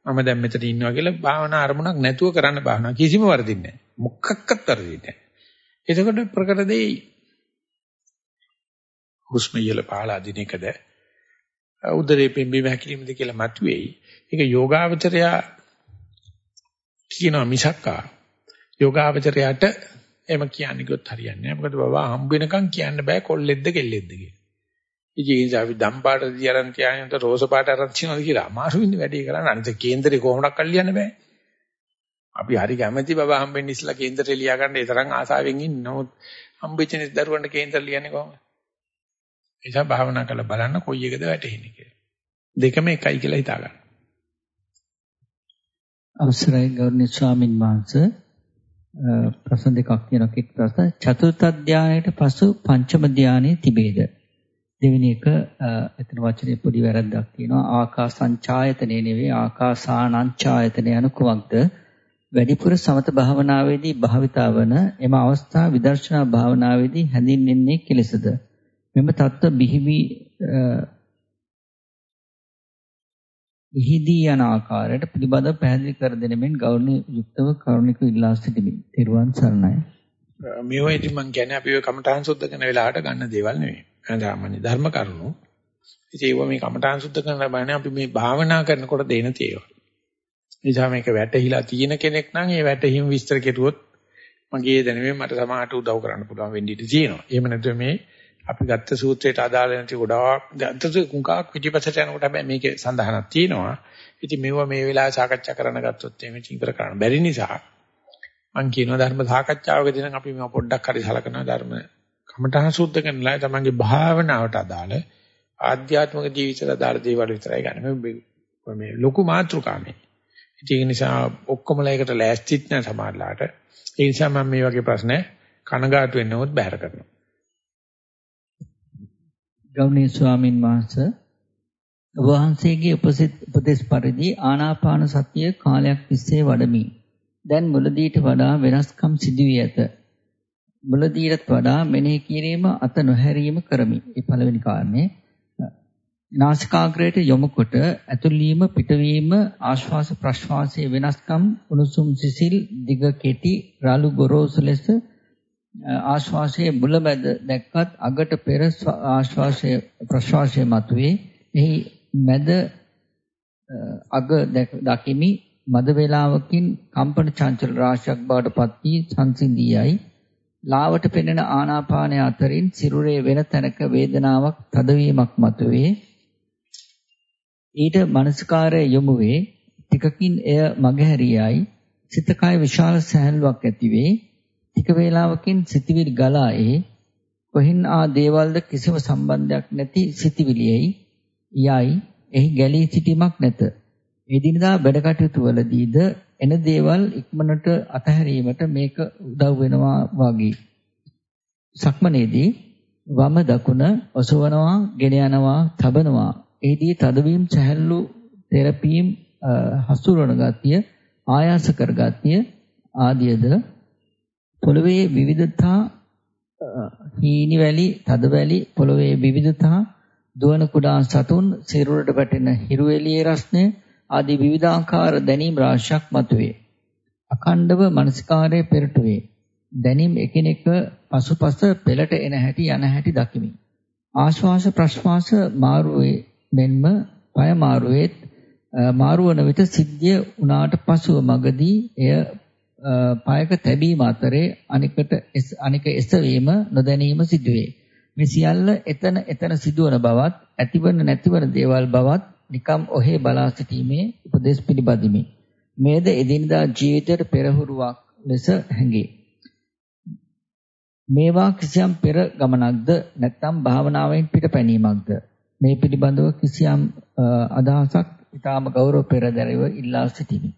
මම දැන් මෙතන ඉන්නවා කියලා භාවනා අරමුණක් නැතුව කරන්න භාවනා කිසිම වරදින්නේ නැහැ. මොකක්වත් වරදින්නේ නැහැ. එතකොට ප්‍රකට දෙයි. හුස්ම ඉහළ පහළ අදින එකද උදරේ පිම්බීම හැකිලිමද කියලා මතුවේයි. ඒක යෝගාවචරය කියනවා මිසක්කා යෝගාවචරයට එහෙම කියන්නේ කිව්වොත් හරියන්නේ නැහැ. මොකද බබා හම්බ වෙනකන් කියන්න බෑ කොල්ලෙක්ද කෙල්ලෙක්ද කියලා. ඉතින් ඒ නිසා අපි දම් පාට දියරන් තියාගෙන රෝස පාට අරන් තියනවා කියලා අමාරු වෙන්නේ වැඩේ කරන්න. අනිත් කේන්දරේ කොහොමඩක් කල්ලියන්න බෑ. අපි හරි කැමැති බබා හම්බෙන්න ඉස්සලා කේන්දරේ ලියා ගන්න ඒ තරම් ආසාවෙන් ඉන්නේ. නමුත් හම්බෙච්ච දරුවන්ට කේන්දර ලියන්නේ කොහොමද? ඒ නිසා භාවනා කරලා බලන්න කොයි එකද වැටෙන්නේ කියලා. දෙකම එකයි කියලා හිතා ගන්න. අවසරයි ගෞරවනීය ස්වාමින් වහන්සේ. ප්‍රශ්න දෙකක් තියෙනවා. එක් ප්‍රශ්න. චතුර්ථ ධානයට පසු පංචම ධානයේ තිබේද? දෙවෙනි එක එතන වචනේ පොඩි වැරද්දක් තියෙනවා. ආකාසංචායතනේ නෙවෙයි ආකාසානංචායතනේ යන කුමක්ද වැඩිපුර සමත භාවනාවේදී භාවිතා වන එම අවස්ථා විදර්ශනා භාවනාවේදී හැඳින්වෙන්නේ කෙලෙසද? මෙම தත්ත බිහිවි ඉහිදී යන ආකාරයට පිළිබඳව පැහැදිලි කර දෙනෙමින් ගෞරවනීය යුක්තව කරුණික ඉල්ලා සිටිමි. තෙරුවන් සරණයි. මේවා ඉතින් මම කියන්නේ අපි ඔය කමඨාන් සුද්ධ කරන වෙලාවට ගන්න දේවල් නෙවෙයි. සාමාන්‍ය ධර්ම කරුණු. ඉතින් ඒවා මේ කමඨාන් සුද්ධ කරන බෑනේ අපි මේ භාවනා කරනකොට දෙන තේවා. නිසා මේක වැටහිලා තියෙන කෙනෙක් නම් ඒ වැටහිම විස්තර කෙරුවොත් මගේ දැනුමෙන් මට සමාහට උදව් කරන්න පුළුවන් වෙන්න ඉඩ තියෙනවා. එහෙම නැත්නම් මේ අපි ගත්ත සූත්‍රයට අදාළ නැති ගොඩාක් අන්තර කුඟාක් පිටිපසට යනකොට හැබැයි මේකේ සඳහනක් තියෙනවා. ඉතින් මේවා මේ වෙලාවේ සාකච්ඡා කරන්න ගත්තොත් එහෙම චීකර කරන්න බැරි නිසා මම කියනවා ධර්ම සාකච්ඡාවකදී නම් අපි මේවා පොඩ්ඩක් හරි සලකනවා ධර්ම කමඨහං සුද්ධ කරනලා තමන්ගේ භාවනාවට අදාළ ආධ්‍යාත්මික ජීවිතයට අදාළ දේවල් විතරයි ගන්න. මේ මේ ලොකු මාත්‍රකාමේ. ඒක නිසා ඔක්කොමලා එකට ලෑස්තිත් නැහැ සමහරලාට. ඒ නිසා මම මේ වගේ ප්‍රශ්න කනගාටු වෙන්නවොත් බැහැර කරනවා. ගෞණීය ස්වාමින් වහන්සේ වහන්සේගේ උපදෙස් පරිදි ආනාපාන සතිය කාලයක් තිස්සේ වඩමි. දැන් මුලදීට වඩා වෙනස්කම් සිදුවී ඇත. මුලදීට වඩා මෙනෙහි කිරීම අත නොහැරීම කරමි. ඒ පළවෙනි කාරණේ. නාසිකාග්‍රයට යොමු කොට ඇතුළීම පිටවීම ආශ්වාස ප්‍රශ්වාසයේ වෙනස්කම් උණුසුම් සිසිල් දිග කෙටි රළු ගොරෝසු ලෙස ආශ්වාසයේ මුලමැද දැක්කත් අගට පෙර ආශ්වාසය ප්‍රශ්වාසය මතුවේ. එහි මැද අග දකිමි මද වේලාවකින් කම්පන චංචල රාශියක් බවට පත් වී සංසිඳියයි. ලාවට පෙනෙන ආනාපානය අතරින් සිරුරේ වෙන තැනක වේදනාවක් තදවීමක් මතුවේ. ඊට මනස්කාරය යොමු වේ. ටිකකින් එය මගහැරියයි. සිත කය විශාල සැහැල්ලුවක් ඇතිවේ. ටික වේලාවකින් සිතවිලි ගලා ඒ කොහින් ආ දේවල්ද කිසිම සම්බන්ධයක් නැති සිතවිලියයි යයි එහි ගැලී සිටීමක් නැත. එදිනදා වැඩ කටයුතු වලදීද එන දේවල් ඉක්මනට අතහැරීමට මේක උදව් වෙනවා වගේ. සක්මනේදී වම දකුණ ඔසවනවා, ගෙන යනවා, තබනවා. එහිදී තදවීම, සැහැල්ලු, තෙරපීම්, හසුරවන ගතිය, ආයාස කර ගතිය ආදියද පොළවේ විවිධතා හීනි වැලි, තද වැලි, පොළවේ විවිධතා, දුවන කුඩා සතුන්, සිරුරට වැටෙන හිරු එළියේ රස්නය ආදී විවිධාකාර දැනීම් රාශියක් මතුවේ. අඛණ්ඩව මනසිකාරයේ පෙරටුවේ. දැනීම් එකිනෙක පසුපස පෙළට එන හැටි යන හැටි දකිමි. ආශ්වාස ප්‍රශ්වාස මාරුවේ මෙන්ම පය මාරුවේත් මාරුවන විට සිද්ධිය උනාට පසුව මගදී එය පායක තැබීම අතරේ අනිකට අනික එසවීම නොදැනීම සිදුවේ. මේ සියල්ල එතන එතන සිදුවන බවත් ඇතිවන නැතිවන දේවල් බවත් නිකම් ඔහේ බලා සිටීමේ උපදේශ පිළිබදිමි. මේද එදිනදා ජීවිතයට පෙරහුරුවක් ලෙස හැඟේ. මේවා කිසියම් පෙර ගමනක්ද නැත්නම් භාවනාවෙන් පිටපැනීමක්ද මේ පිළිබඳව කිසියම් අදහසක් ඊටාම ගෞරව පෙරදරව ඉල්ලා සිටිමි.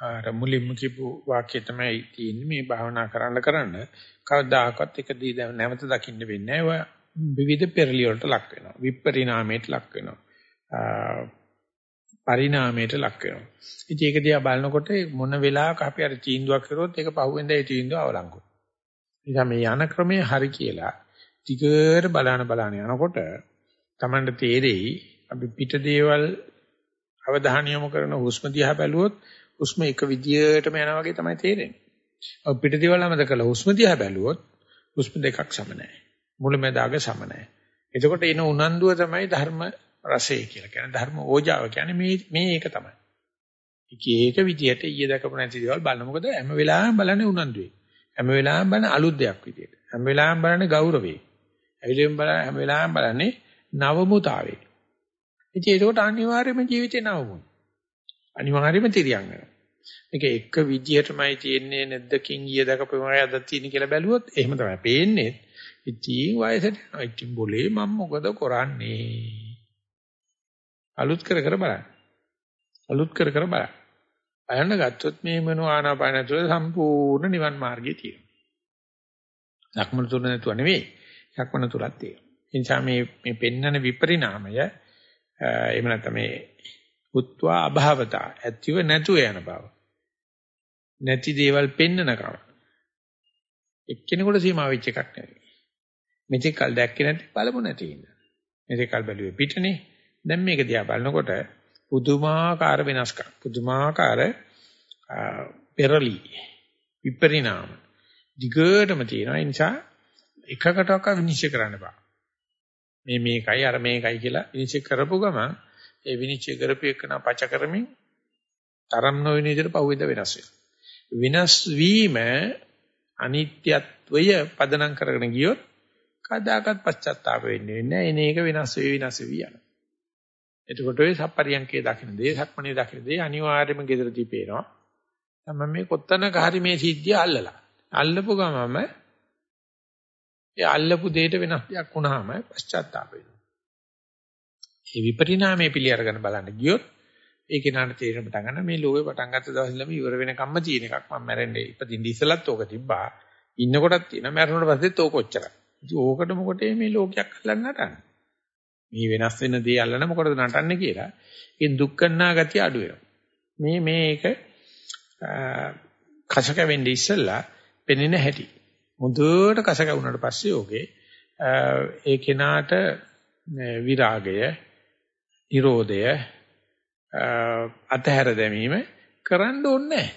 අර මුලින්ම කියපු වාක්‍යය තමයි තියෙන්නේ මේ භාවනා කරන්න කරන්න කවදාකවත් එක දී නැවත දකින්න වෙන්නේ නැහැ. විවිධ පෙරලි වලට ලක් වෙනවා. විපරිණාමයට ලක් වෙනවා. පරිණාමයට ලක් වෙනවා. ඉතින් ඒක දිහා බලනකොට මොන වෙලාවක අපි අර තීන්දුවක් කරොත් ඒක පහුවෙන්ද ඒ තීන්දුව අවලංගු. නිසා මේ යන ක්‍රමයේ හරි කියලා ටිකට බලන බලන යනකොට Tamanට තේරෙයි අපි පිට දේවල් අවධානය යොමු කරන හුස්ම දිහා බැලුවොත් හුස්ම එක විදියටම යනවා වගේ තමයි තේරෙන්නේ. ඔය පිට දේවල් අමතක කළා හුස්ම දිහා බැලුවොත් හුස්ම දෙකක් සම නැහැ. මුලැමැදාග සම නැහැ. එතකොට එන උනන්දුව තමයි ධර්ම රසය කියලා කියන්නේ. ධර්ම ඕජාව කියන්නේ මේ මේ ඒක තමයි. එක එක විදියට ඊයේ දැකපු නැති දේවල් බලන මොකද හැම වෙලාවෙම බලන්නේ උනන්දුවේ. හැම වෙලාවෙම බලන අලුත් දෙයක් විදියට. හැම වෙලාවෙම බලන්නේ ගෞරවේ. හැම වෙලාවෙම හැම වෙලාවෙම බලන්නේ නවමුතාවේ. ඉතින් ඒකට අනිවාර්යයෙන්ම ජීවිතේ නවමුයි. අනිවාර්යයෙන්ම තිරියන් වෙනවා. මේක එක විදියටමයි තියෙන්නේ නැද්දකින් ඊයේ දැකපු මොකයි අද තියෙන්නේ කියලා බැලුවොත් එහෙම තමයි පේන්නේ. ඉතින් වයසට යනවා. ඉතින් બોලේ මම මොකද කරන්නේ? අලුත් කර කර බලන්න. අලුත් කර කර බලන්න. බලන්න ගත්තොත් මේ මනෝ ආනාපාන තුළ සම්පූර්ණ නිවන් මාර්ගය තියෙනවා. ලක්මන තුල නැතුව නෙවෙයි. ලක්මන තුලක් තියෙනවා. ඒ නිසා මේ මේ පෙන්නන විපරිණාමය එහෙම නැත්නම් මේ උත්වා අභාවතා ඇතිව නැතුව යන බව. නැති දේවල් පෙන්නනකම. එක්කෙනෙකුට සීමා වෙච්ච එකක් නෙවෙයි. මෙතෙක් කල් දැක්කේ නැති බලමු නැති ඉන්න. මෙතෙක් කල් බැලුවේ පිටනේ. දැන් මේක දිහා බලනකොට පුදුමාකාර වෙනස්කම්. පුදුමාකාර පෙරලි විපරිණාම. දිගටම තියෙනවා. ඒ නිසා එකකටක විනිශ්චය කරන්න බෑ. මේ මේකයි අර මේකයි කියලා විනිශ්චය කරපු ගමන් ඒ විනිශ්චය කරපු එකන පච කරමින් තරම් නොවන විදිහට පහුවෙන්ද වෙනස් වෙනවා. වෙනස් වීම අනිත්‍යත්වය පදනම් කරගෙන ගියොත් කදාකත් පශ්චාත්තාප වෙන්නේ නැහැ. එන එක වෙනස් වෙවි වෙනස් වෙවි යනවා. එතකොට ඔය සප්පරියංකේ දකින්න දේ, සක්මණේ දකින්න දේ අනිවාර්යයෙන්ම gedරදී පේනවා. තමයි මේ කොත්තනක හරි මේ සිද්ධිය අල්ලලා. අල්ලපු ගමම ඒ අල්ලපු දෙයට වෙනස් දෙයක් වුණාම පශ්චාත්තාප වෙනවා. මේ විපරිණාමයේ පිළි අරගෙන බලන්න ගියොත් ඒ කෙනාට තේරෙන්න පටන් ගන්න මේ ලෝකේ පටන් ගත්ත දවස් ඉඳලම ඉවර වෙනකම්ම තියෙන එකක් මම මැරෙන්නේ. ඉපදින්න ඉස්සලත් ඕක තිබ්බා. ඉන්නකොටත් තියෙනවා මැරුණට පස්සෙත් ඕක ඔච්චරයි. ඉතින් ඕකට මොකටද මේ ලෝකයක් අල්ලන්න නටන්නේ? මේ වෙනස් වෙන දේ අල්ලන මොකටද නටන්නේ කියලා ඒකෙන් දුක්ඛනා ගතිය අඩු වෙනවා. මේ මේක කසක වෙන්නේ ඉස්සලා පෙනෙන හැටි. මුදුවට කසක වුණාට පස්සේ ඕකේ ඒ කෙනාට විරාගය නිරෝධය අතහැර දැමීම කරන්න ඕනේ නැහැ.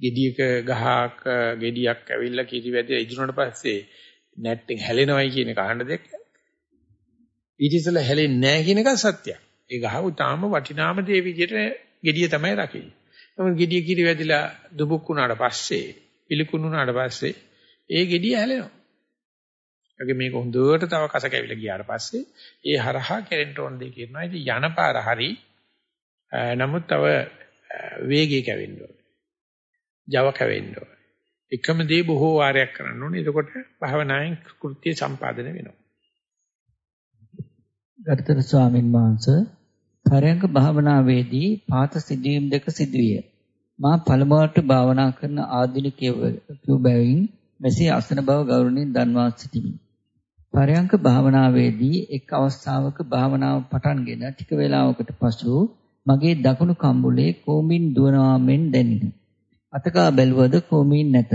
ගෙඩියක ගහක ගෙඩියක් ඇවිල්ලා කිරි වැදලා ඉදුණාට පස්සේ නැට්ටෙන් හැලෙනවයි කියන එක අහන්න දෙයක්. ඊට ඉස්සෙල්ලා හැලෙන්නේ නැහැ කියන එක සත්‍යයක්. ඒ ගහ උතාම වටිනාම දේ විදිහට ගෙඩිය තමයි රකින්නේ. නමුත් ගෙඩිය කිරි වැදිලා දුබුක් වුණාට පස්සේ පිළිකුණු වුණාට පස්සේ ඒ ගෙඩිය හැලෙනවා. ඒකේ මේක හොඳට තව කස කැවිලා ගියාට පස්සේ ඒ හරහා කෙරෙන්න ඕන දෙය කියනවා. ඉතින් යන පාර හරි නමුත් තව වේගය කැවෙන්න ඕනේ. Java කැවෙන්න ඕනේ. එකම දේ බොහෝ වාරයක් කරන්න ඕනේ. එතකොට භවනායෙන් කෘත්‍ය සම්පාදනය වෙනවා. ගරුතර ස්වාමින් වහන්සේ පරයන්ක භාවනාවේදී පාත සිදුවීම් දෙක සිදුවිය. මා පළමුවට භාවනා කරන ආධුනිකයෙකු බැවින් මෙසේ අසන බව ගෞරවණීය දන්වා සිටිමි. පරයන්ක භාවනාවේදී එක් අවස්ථාවක භාවනාව පටන්ගෙන ටික වේලාවකට පසු මගේ දකුණු කම්බුලේ කෝමින් දුවනවා මෙන් දැනින. අතකා බැලුවද කෝමින් නැත.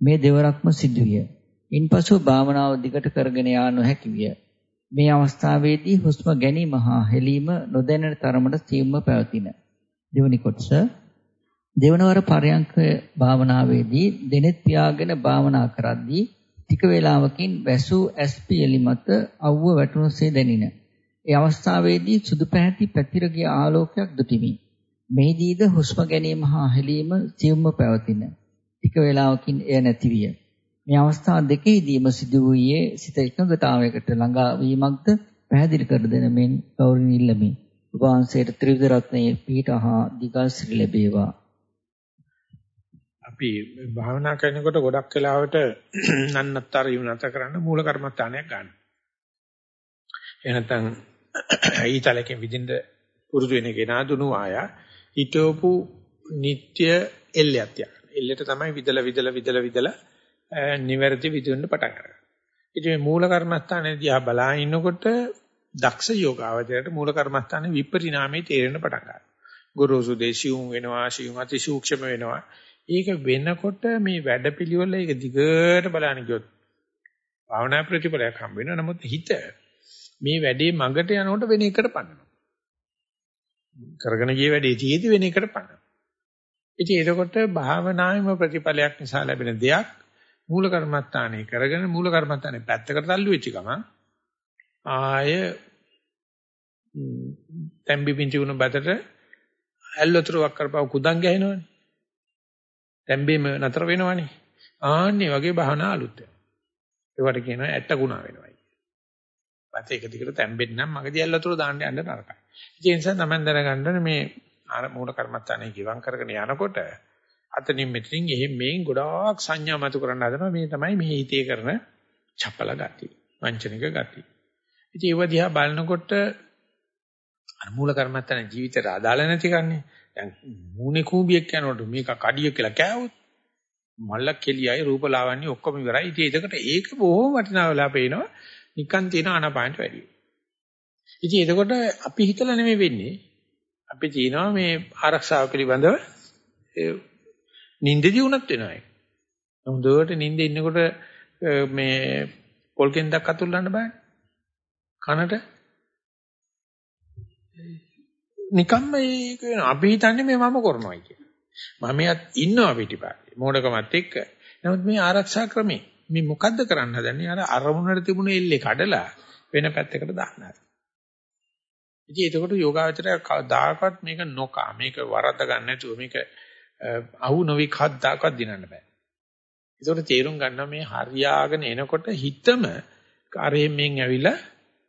මේ දෙවරක්ම සිදුවිය. ඉන්පසු භාවනාව දිගට කරගෙන යා නොහැකි විය. මේ අවස්ථාවේදී හුස්ම ගැනීම හා හෙලීම නොදැනෙන තරමට සියුම්ව පැවතින. දෙවනි කොටස දෙවනවර පරයන්ක භාවනාවේදී දෙනෙත් පියාගෙන භාවනා කරද්දී ටික වේලාවකින් වැසූ ඇස්පියලි මත අවුව වැටුණුසේ දැනින. ඒ අවස්ථාවේදී සුදු පැහැති පැතිර ගිය ආලෝකයක් දුටිමි. මෙහිදීද හුස්ම ගැනීම හා හෙලීම සියුම්ව පැවතින. ටික වේලාවකින් එය නැති විය. මේ අවස්ථා දෙකෙහිදීම සිදු වූයේ සිත එකඟතාවයකට ළඟා වීමක්ද පැහැදිලි කර දෙන මෙන් ගෞරවණීය ඉල්ලමි. ඔබ වහන්සේට ත්‍රිවිධ රත්නයේ පීඨ හා දිගල් ශ්‍රී ලැබේවා. අපි භාවනා කරනකොට ගොඩක් වෙලාවට නන්නත්තර යුනත කරන්න මූල කර්මස්ථානයක් ගන්න. එහෙනම් ඊතලකෙන් විදින්න පුරුදු වෙන කෙනා දුනු ආය හිතෝපු නিত্য එල්ලයක් තියන. එල්ලෙට තමයි විදලා විදලා විදලා විදලා නිවැරදි විදින්න පටන් ගන්න. ඉතින් මේ මූල කර්මස්ථානයේ දිහා බලා ඉන්නකොට දක්ෂ යෝගාවචරයට මූල කර්මස්ථානේ විපරිණාමයේ තේරෙන්න පටන් ගන්නවා. ගොරෝසු දේශියුම් වෙනවා, ශියුම් අතිසූක්ෂම වෙනවා. ඒක වෙනකොට මේ වැඩපිළිවෙල ඒක දිගට බලන්න ගියොත් භාවනා ප්‍රතිඵලයක් හම්බ වෙනවා. නමුත් හිත මේ වැඩේ මගට යනකොට වෙන එකට පන්නනවා. කරගෙන ගිය වැඩේ තියෙදි වෙන එකට පන්නනවා. ඉතින් එතකොට භාවනායම ප්‍රතිඵලයක් නිසා ලැබෙන දෙයක් මූල කර්මත්තානේ කරගෙන මූල කර්මත්තානේ පැත්තකට තල්ලු වෙච්ච ගමන් ආය තැම්බි පිංචි වුණ බතට ඇල්ලතුරක් කරපව කුදන් ගහනවනේ. තැම්බීම නතර වෙනවනේ. ආන්නේ වගේ භාවනා අලුත් වෙනවා. ඒවට කියනවා ඇට්ට ගුණා වෙනවා. බත එක දිගට තැම්බෙන්න නම් මගදී ඇල්ලතුර දාන්න යන්න නරකයි. ඒ නිසා තමයි දැනගන්න මේ මූල කර්මත්තානේ ගිවං කරගෙන යනකොට අතනින් මෙතනින් එහෙම මේන් ගොඩාක් සංඥා මතු කරන්න හදනවා මේ තමයි මේ හිතේ කරන චපල ගති වංචනික ගති ඉතින් ඒව දිහා බලනකොට අර මූල කර්මත්තන ජීවිතේට අදාළ නැති කන්නේ දැන්. මූණේ කූඹියක් යනකොට මේක කඩිය කියලා කෑවොත් මල්ල කෙලියයි රූපලාවන්‍ය ඔක්කොම ඉවරයි. ඉතින් ඒකට ඒක බොහොම වටිනා වෙලා පේනවා. නිකන් තියෙන අනපානට වැඩියි. ඉතින් එතකොට අපි හිතලා නෙමෙයි වෙන්නේ. අපි තියනවා මේ ආරක්ෂාව පිළිබඳව නිින්දදී උනත් වෙනවා ඒක. හොඳට නිින්දේ ඉන්නකොට මේ පොල් කෙන්දක් අතුල්ලන්න බෑ. කනට නිකම්ම ඒක වෙනවා. අපි හිතන්නේ මේ මම කරනවායි කියලා. මමයක් ඉන්නවා පිටිපස්සේ. මෝඩකමත් එක්ක. නමුත් මේ ආරක්ෂා ක්‍රමේ මේ මොකද්ද කරන්න හදන්නේ? අර අරමුණට තිබුණ එල්ලේ කඩලා වෙන පැත්තකට දාන්න. ඉතින් එතකොට යෝගාවචරය කවදාකවත් මේක නොකා මේක වරද්ද ගන්න නැතුව මේක අහු නොවි කද්දාකවත් දිනන්න බෑ. ඒකට තේරුම් ගන්නවා මේ හරියාගෙන එනකොට හිතම කාර්යයෙන් මෙන් ඇවිල්ලා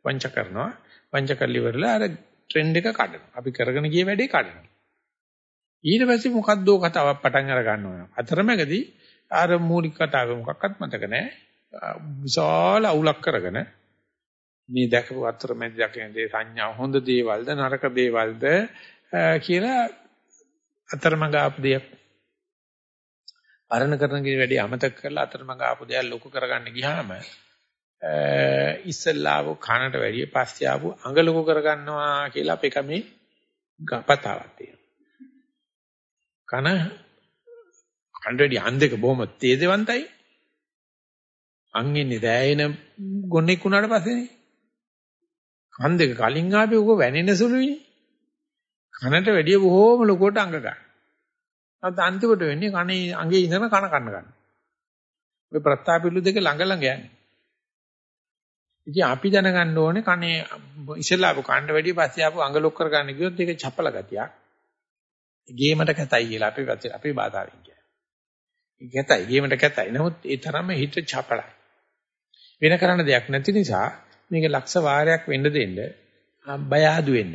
වංච කරනවා. වංච කරලිවරලා අර ට්‍රෙන්ඩ් එක කඩනවා. අපි කරගෙන ගිය වැඩේ කඩනවා. ඊට පස්සේ මොකද්දෝ කතාවක් පටන් අර ගන්නවා. අතරමැදි අර මූලික කතාව මොකක්වත් මතක නැහැ. විශාල අවුලක් කරගෙන මේ දැකපු අතරමැදි දකින දේ සංඥා හොඳ දේවල්ද නරක දේවල්ද කියලා අතරමඟ ආපු දෙයක් අරණ කරන කිරි වැඩි අමතක කරලා අතරමඟ ආපු දෙයක් ලොකු කරගන්න ගියාම ඉස්සල්ලාව කනට වැඩි පස්සේ ආපු අඟ ලොකු කරගන්නවා කියලා අපේ කමේ කතාවක් තියෙනවා. කන කන වැඩි අන් දෙක බොහොම තේදවන්තයි. අන් ඉන්නේ දැයෙන ගොන්නෙක් වුණාට පස්සේනේ. කන් දෙක කලින් ආපේ උක වැනෙන සුළුයි. කනට වැඩිය බොහෝම ලොකුවට අඟ ගන්න. නැත්නම් අන්තිමට වෙන්නේ කනේ අඟේ ඉඳන කන කන්න ගන්න. ඔය ප්‍රත්‍යාපිලු දෙක ළඟ ළඟ යන්නේ. ඉතින් අපි දැනගන්න ඕනේ කනේ ඉස්සෙල්ලා ආපු කන්න වැඩිය පස්සේ ආපු අඟ ලොක් කරගන්න ගියොත් ඒක චපල ගතියක්. ගේමට කැතයි කියලා අපි අපේ බාධාවෙන් කියන්නේ. කැතයි ගේමට කැතයි. නමුත් ඒ තරම්ම හිත චපලයි. වෙන කරන්න දෙයක් නැති නිසා මේක ලක්ෂ වාරයක් වෙන්න දෙන්න බය ආදු වෙන්න.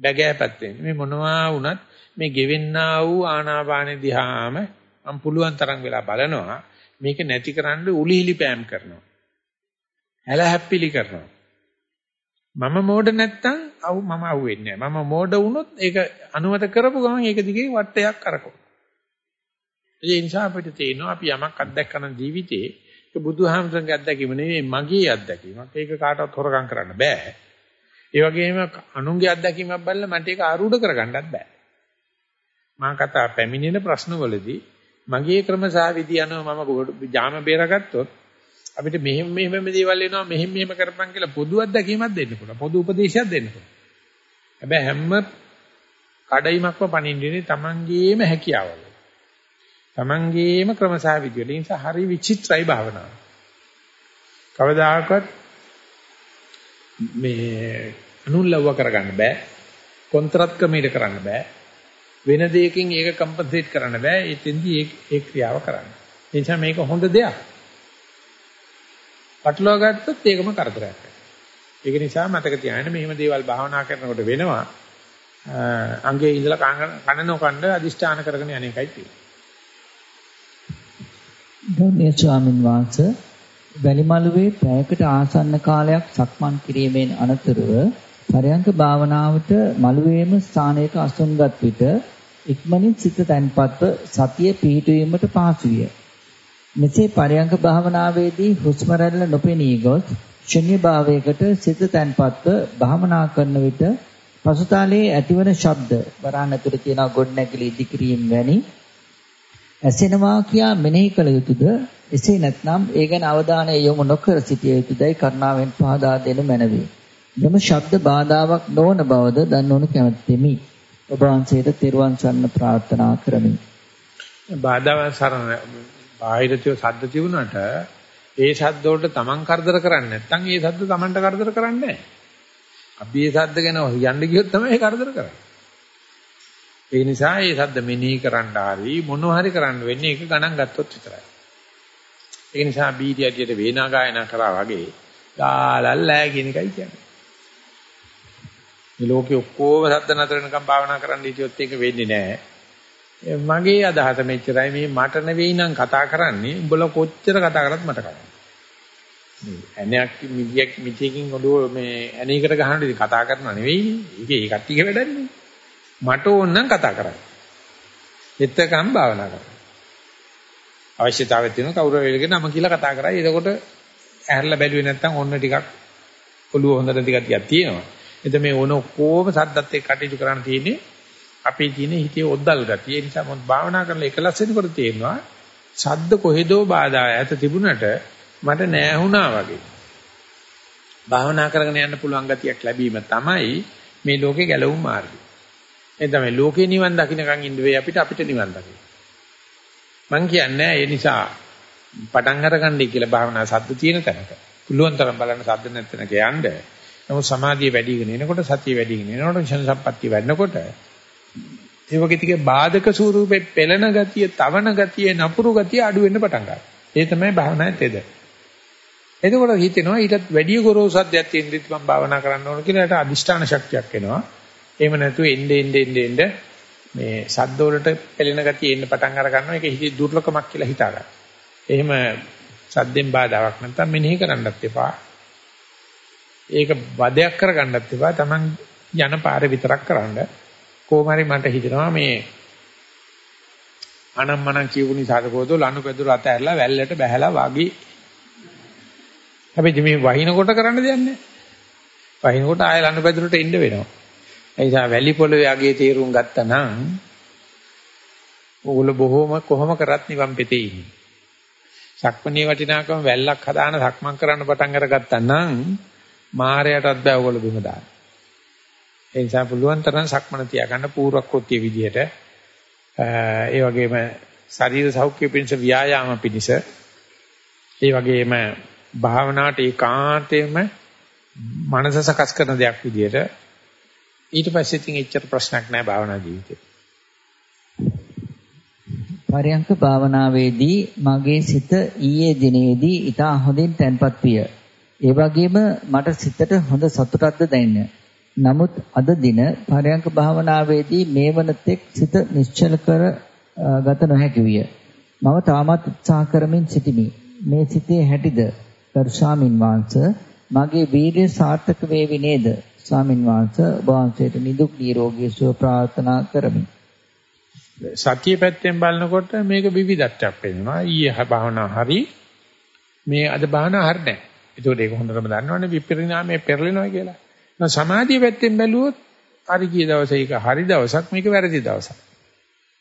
බැගෑපත් වෙන්න. මේ මොනවා වුණත් මේ ගෙවෙන්නා වූ ආනාපාන දිහාම මම පුළුවන් තරම් වෙලා බලනවා. මේක නැතිකරන්න උලිහිලි පෑම් කරනවා. හැල හැප්පිලි කරනවා. මම මෝඩ නැත්තම් අවු මම අවු වෙන්නේ නැහැ. මම මෝඩ වුණොත් ඒක අනුමත කරපු ගමන් ඒක දිගේ වටයක් කරකවනවා. ඒ නිසා අපිට තේරෙනවා අපි යමක් අත්දැකන ජීවිතේ ඒක බුදුහාමුදුරන්ගේ අත්දැකීම නෙවෙයි මගේ අත්දැකීමක්. ඒක කාටවත් හොරගම් කරන්න බෑ. ඒ වගේම අනුන්ගේ අත්දැකීමක් බලලා මට ඒක ආරූඪ කරගන්නත් බෑ. මා කතා පැමිණෙන ප්‍රශ්නවලදී මගේ ක්‍රමසාවිදි යනවා මම ජාම බේරගත්තොත් අපිට මෙහෙම මෙහෙම දේවල් එනවා මෙහෙම මෙහෙම කරපන් කියලා පොදු අත්දැකීමක් දෙන්න පුළුවන්. පොදු උපදේශයක් දෙන්න පුළුවන්. හැබැයි හැම කඩයිමක්ම පණින්නේ තමන්ගේම හැකියාවල. තමන්ගේම ක්‍රමසාවිදි වල. ඒ නිසා හරි විචිත්‍රයි භාවනාව. කවදාකවත් මේ අනුල්ලව කරගන්න බෑ. කොන්ත්‍රාත් ක්‍රමයකට කරන්න බෑ. වෙන දෙයකින් ඒක කම්පන්සේට් කරන්න බෑ. එතෙන්දී ඒ ඒ ක්‍රියාව කරන්න. ඒ නිසා මේක හොඳ දෙයක්. පටලවා ගත්තොත් ඒකම කරදරයක්. ඒක නිසා මතක තියාගන්න මෙහෙම දේවල් භාවනා කරනකොට වෙනවා. අංගේ ඉඳලා කන නොකණ්ඩ අදිෂ්ඨාන කරගෙන යන එකයි තියෙන්නේ. ගෞරවනීය ස්වාමින් වහන්සේ වැලිමලුවේ පැයකට ආසන්න කාලයක් සක්මන් කිරීමෙන් අනතුරුව පරයන්ක භාවනාවට මළුවේම ස්ථානයක අසුන්ගත් විට ඉක්මනින් සිත තැන්පත්ව සතිය පිහිටුවීමට පහසු විය. මෙසේ පරයන්ක භාවනාවේදී හුස්ම රැල්ල නොපෙනී ගොස් ශුන්‍ය භාවයකට සිත තැන්පත්ව භාවනා කරන විට පසුතාලයේ ඇතිවන ශබ්ද වරහන් ඇතුළේ තියෙන ගොඩනැගිලි ඉදිකිරීම වැනි ඇසෙනවා කියා මෙනෙහි කළ යුතුද එසේ නැත්නම් ඒ ගැන අවධානය යොමු නොකර සිටිය යුතුදයි කරුණාවෙන් පහදා දෙනු මැනවේ. මෙම ශබ්ද බාධාවක් නොවන බවද දන්නවනු කැමැත්තෙමි. ඔබ වහන්සේට තෙරුවන් සරණ ප්‍රාර්ථනා කරමි. බාධාවන් සරණ බාහිරතිය සද්ද තිබුණාට ඒ ශබ්ද වලට Taman කරදර කරන්නේ නැත්නම් ඒ ශබ්ද Tamanට කරදර කරන්නේ නැහැ. අපි ඒ ශබ්ද ගැන යන්න ගියොත් තමයි කරදර කරන්නේ. ඒ නිසා ඒ ශබ්ද මෙනෙහි කරන්න හරි මොනවා හරි කරන්න වෙන්නේ ඒක ගණන් ගත්තොත් විතරයි. ඒ නිසා බීඩි අඩියට වේනා ගායනා කරා වගේ ගාලල්ලා කියන එකයි කියන්නේ. මේ ලෝකේ ඔක්කොම ශබ්ද නතර වෙනකම් භාවනා කරන්න හිටියොත් ඒක වෙන්නේ නැහැ. මගේ අදහස මෙච්චරයි මේ මට නෙවෙයි නම් කතා කරන්නේ උඹලා කොච්චර කතා කරත් මට කරන්නේ. මේ ඇණයක් මිදියක් මිදියකින් ඔළුව මේ ඇණයකට ගහනකොට ඉතින් කතා කරනවා නෙවෙයිනේ. ඒක ඒ කට්ටියක වැඩන්නේ. මට ඕන නම් කතා කරන්න. එතකම් භාවනා කරන්න. අවශ්‍යතාවය තියෙන කවුරු වෙලගෙන නම කියලා කතා කරයි. එතකොට ඇහැරලා බැලුවේ නැත්නම් ඔන්න ටිකක් ඔළුව හොඳ නැති ගතියක් තියෙනවා. එතෙ මේ ඕන ඔක්කොම සද්දත් එක්ක කටයුතු කරන්න තියෙන්නේ අපේ තියෙන හිතේ ඔද්දල් ගතිය. ඒ නිසා මොකද භාවනා කරලා එකලස් වෙනකොට තේරෙනවා සද්ද කොහෙදෝ බාධා ඇත තිබුණට මට නෑහුණා වගේ. භාවනා කරගෙන යන්න පුළුවන් ගතියක් ලැබීම තමයි මේ ලෝකේ ගැලවුම් මාර්ගය. ඒ තමයි ලෝකේ නිවන් දකින්නකන් ඉන්න වෙයි අපිට අපිට නිවන් දකින්න. මං කියන්නේ ඒ නිසා පටන් අරගන්නයි කියලා භාවනා සද්ද තියෙන තැනක. පුළුවන් තරම් බලන්න සද්ද නැත්නම් යන්න. නමුත් සමාධිය වැඩිගෙන එනකොට සතිය වැඩිගෙන එනකොට විෂණ සම්පත්තිය වැඩනකොට ඒ වගේ ටිකේ බාධක ස්වරූපේ පෙළෙන ගතිය, තවන ගතිය, නපුරු ගතිය අඩු වෙන්න පටන් ගන්නවා. ඒ තමයි භාවනාවේ තෙද. එතකොට හිතෙනවා ඊටත් වැඩි ගොරෝසු සද්දයක් තියෙද්දිත් මම භාවනා කරන්න ඕන කියලා ඒට අදිෂ්ඨාන ශක්තියක් එනවා. එහෙම නැතුව එnde ende ende ende මේ සද්ද වලට පෙළෙන ගතිය එන්න පටන් අර ගන්නවා. ඒක හිතේ දුර්ලභමක් කියලා හිතා ගන්න. එහෙම සද්දෙන් බාධාවක් නැත්නම් මෙනෙහි කරන්නත් එපා. ඒක වදයක් කරගන්නත් එපා. Taman යන පාරේ විතරක් කරන්න. කොහොම හරි මට හිතෙනවා මේ අනම්මනම් කියපු නිසාද කොහොද ලනු පෙදුර අත ඇරලා වැල්ලට බැහැලා වගේ හැබැයි මේ වහිනකොට කරන්න දෙයක් නැහැ. වහිනකොට ආය ලනු පෙදුරට එන්න වෙනවා. ඒ නිසා වැලි පොළවේ අගේ තීරුම් ගත්තා නම් ඕගොල්ලෝ බොහොම කොහොම කරත් නිවන් පෙතේ ඉන්නේ. සක්මණේ වටිනාකම වැල්ලක් හදාන සක්මන් කරන්න පටන් අරගත්තා නම් මායයටත් බෑ ඕගොල්ලෝ බිම දාන්න. ඒ නිසා පුළුවන් තරම් සක්මන තියාගන්න පූර්වක්‍ෘත්‍ය විදියට ඒ වගේම ශරීර සෞඛ්‍ය පිණිස ව්‍යායාම පිණිස ඒ වගේම භාවනාවට ඒකාන්තයෙන්ම මනස සකස් කරන දෙයක් විදියට ඊට පස්සේ ඉතින් එච්චර ප්‍රශ්නයක් නැහැ භාවනා ජීවිතේ. පරයන්ක භාවනාවේදී මගේ සිත ඊයේ දිනේදී ඊට හොඳින් තැන්පත් විය. ඒ වගේම මට සිතට හොඳ සතුටක්ද දැනෙන්නේ. නමුත් අද දින පරයන්ක භාවනාවේදී මේ වන තෙක් සිත නිශ්චල කර ගත නොහැකි විය. මම තාමත් උත්සාහ කරමින් සිටිමි. මේ සිතේ හැටිද දර්ශාමින් වහන්සේ මගේ වීර්ය සාර්ථක වේවි නේද? ස්වාමින් වහන්සේ ඔබ වහන්සේට නිදුක් නිරෝගී සුව ප්‍රාර්ථනා කරමි. සතිය පැත්තෙන් බලනකොට මේක විවිධත්වයක් වෙනවා. ඊයේ භාවනා හරි මේ අද භාවනා හරි නැහැ. ඒකෝට ඒක හොඳටම දන්නවනේ විපරිණාමයේ පෙරලෙනවා කියලා. සමාධිය පැත්තෙන් බැලුවොත් හරි ගිය දවසේ ඒක හරි දවසක් මේක වැරදි දවසක්.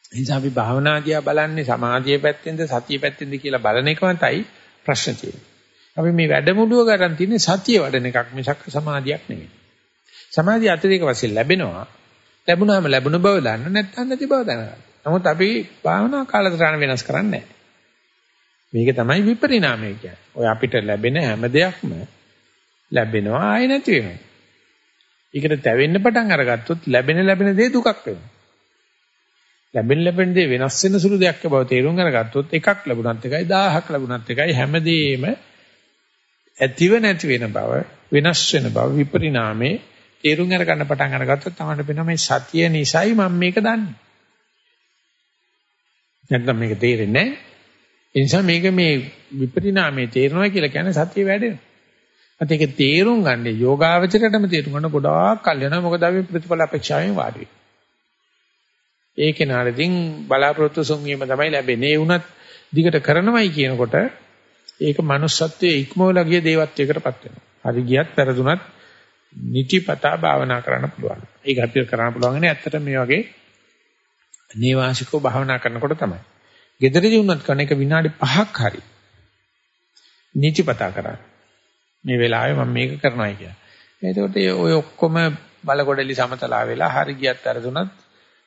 ඒ නිසා අපි භාවනා දිහා බලන්නේ සමාධිය පැත්තෙන්ද සතිය පැත්තෙන්ද කියලා බලන එකමයි ප්‍රශ්න තියෙන්නේ. අපි මේ වැඩමුළුව ගන්න තියෙන්නේ සතිය වඩන එකක් මිසක් සමාධියක් නෙමෙයි. සමාධිය අතිරේක වශයෙන් ලැබෙනවා. ලැබුණාම ලැබුණ බව දන්න නැත්නම් නැති බව දැනගන්න. නමුත් අපි භාවනා කාලසටහන වෙනස් කරන්නේ මේක තමයි විපරිණාමය කියන්නේ. ඔය අපිට ලැබෙන හැම දෙයක්ම ලැබෙනවා ආයෙ නැති වෙනවා. ඒකට තැවෙන්න පටන් අරගත්තොත් ලැබෙන ලැබෙන දේ දුකක් වෙනවා. ලැබෙන ලැබෙන දේ වෙනස් වෙන සුළු දෙයක් බව තේරුම් අරගත්තොත් එකක් ලැබුණත් එකයි 1000ක් ලැබුණත් එකයි හැමදේම ඇතිව නැති වෙන බව වෙනස් වෙන බව විපරිණාමේ තේරුම් අරගන්න පටන් අරගත්තොත් තමයි වෙන මේ සතිය නිසයි මම මේක දන්නේ. නැත්නම් මේක තේරෙන්නේ නැහැ. ඒ නිසා මේක මේ විපරිණාමයේ තේරෙනවා කියලා කියන්නේ සතිය වැඩෙනවා. අත ඒක තේරුම් ගන්න යෝගාවචරයටම තේරුම් ගන්න ගොඩාක් කල් යනවා මොකද අපි ප්‍රතිඵල අපේක්ෂාවෙන් වාඩි වෙන්නේ. ඒ කෙනාටකින් බලාපොරොත්තු සුන්වීම තමයි ලැබෙන්නේ. ඒ වුණත් දිගට කරනවයි කියනකොට ඒක manussත්වයේ ඉක්මවලා ගිය දේවත්වයකටපත් වෙනවා. හරි ගියත් පෙරදුනත් නිතිපතා භාවනා කරන්න පුළුවන්. ඒක අපිට කරන්න පුළුවන් නේ ඇත්තට මේ වගේ නේවාසිකව භාවනා කරනකොට තමයි. gederedi උනත් කරන එක විනාඩි 5ක් හරි නිතිපතා කරන්න. මේ වෙලාවේ මම මේක කරනවායි කියලා. එතකොට ඔය ඔක්කොම බලකොඩලි සමතලා වෙලා හරි ගියත් පෙරදුනත්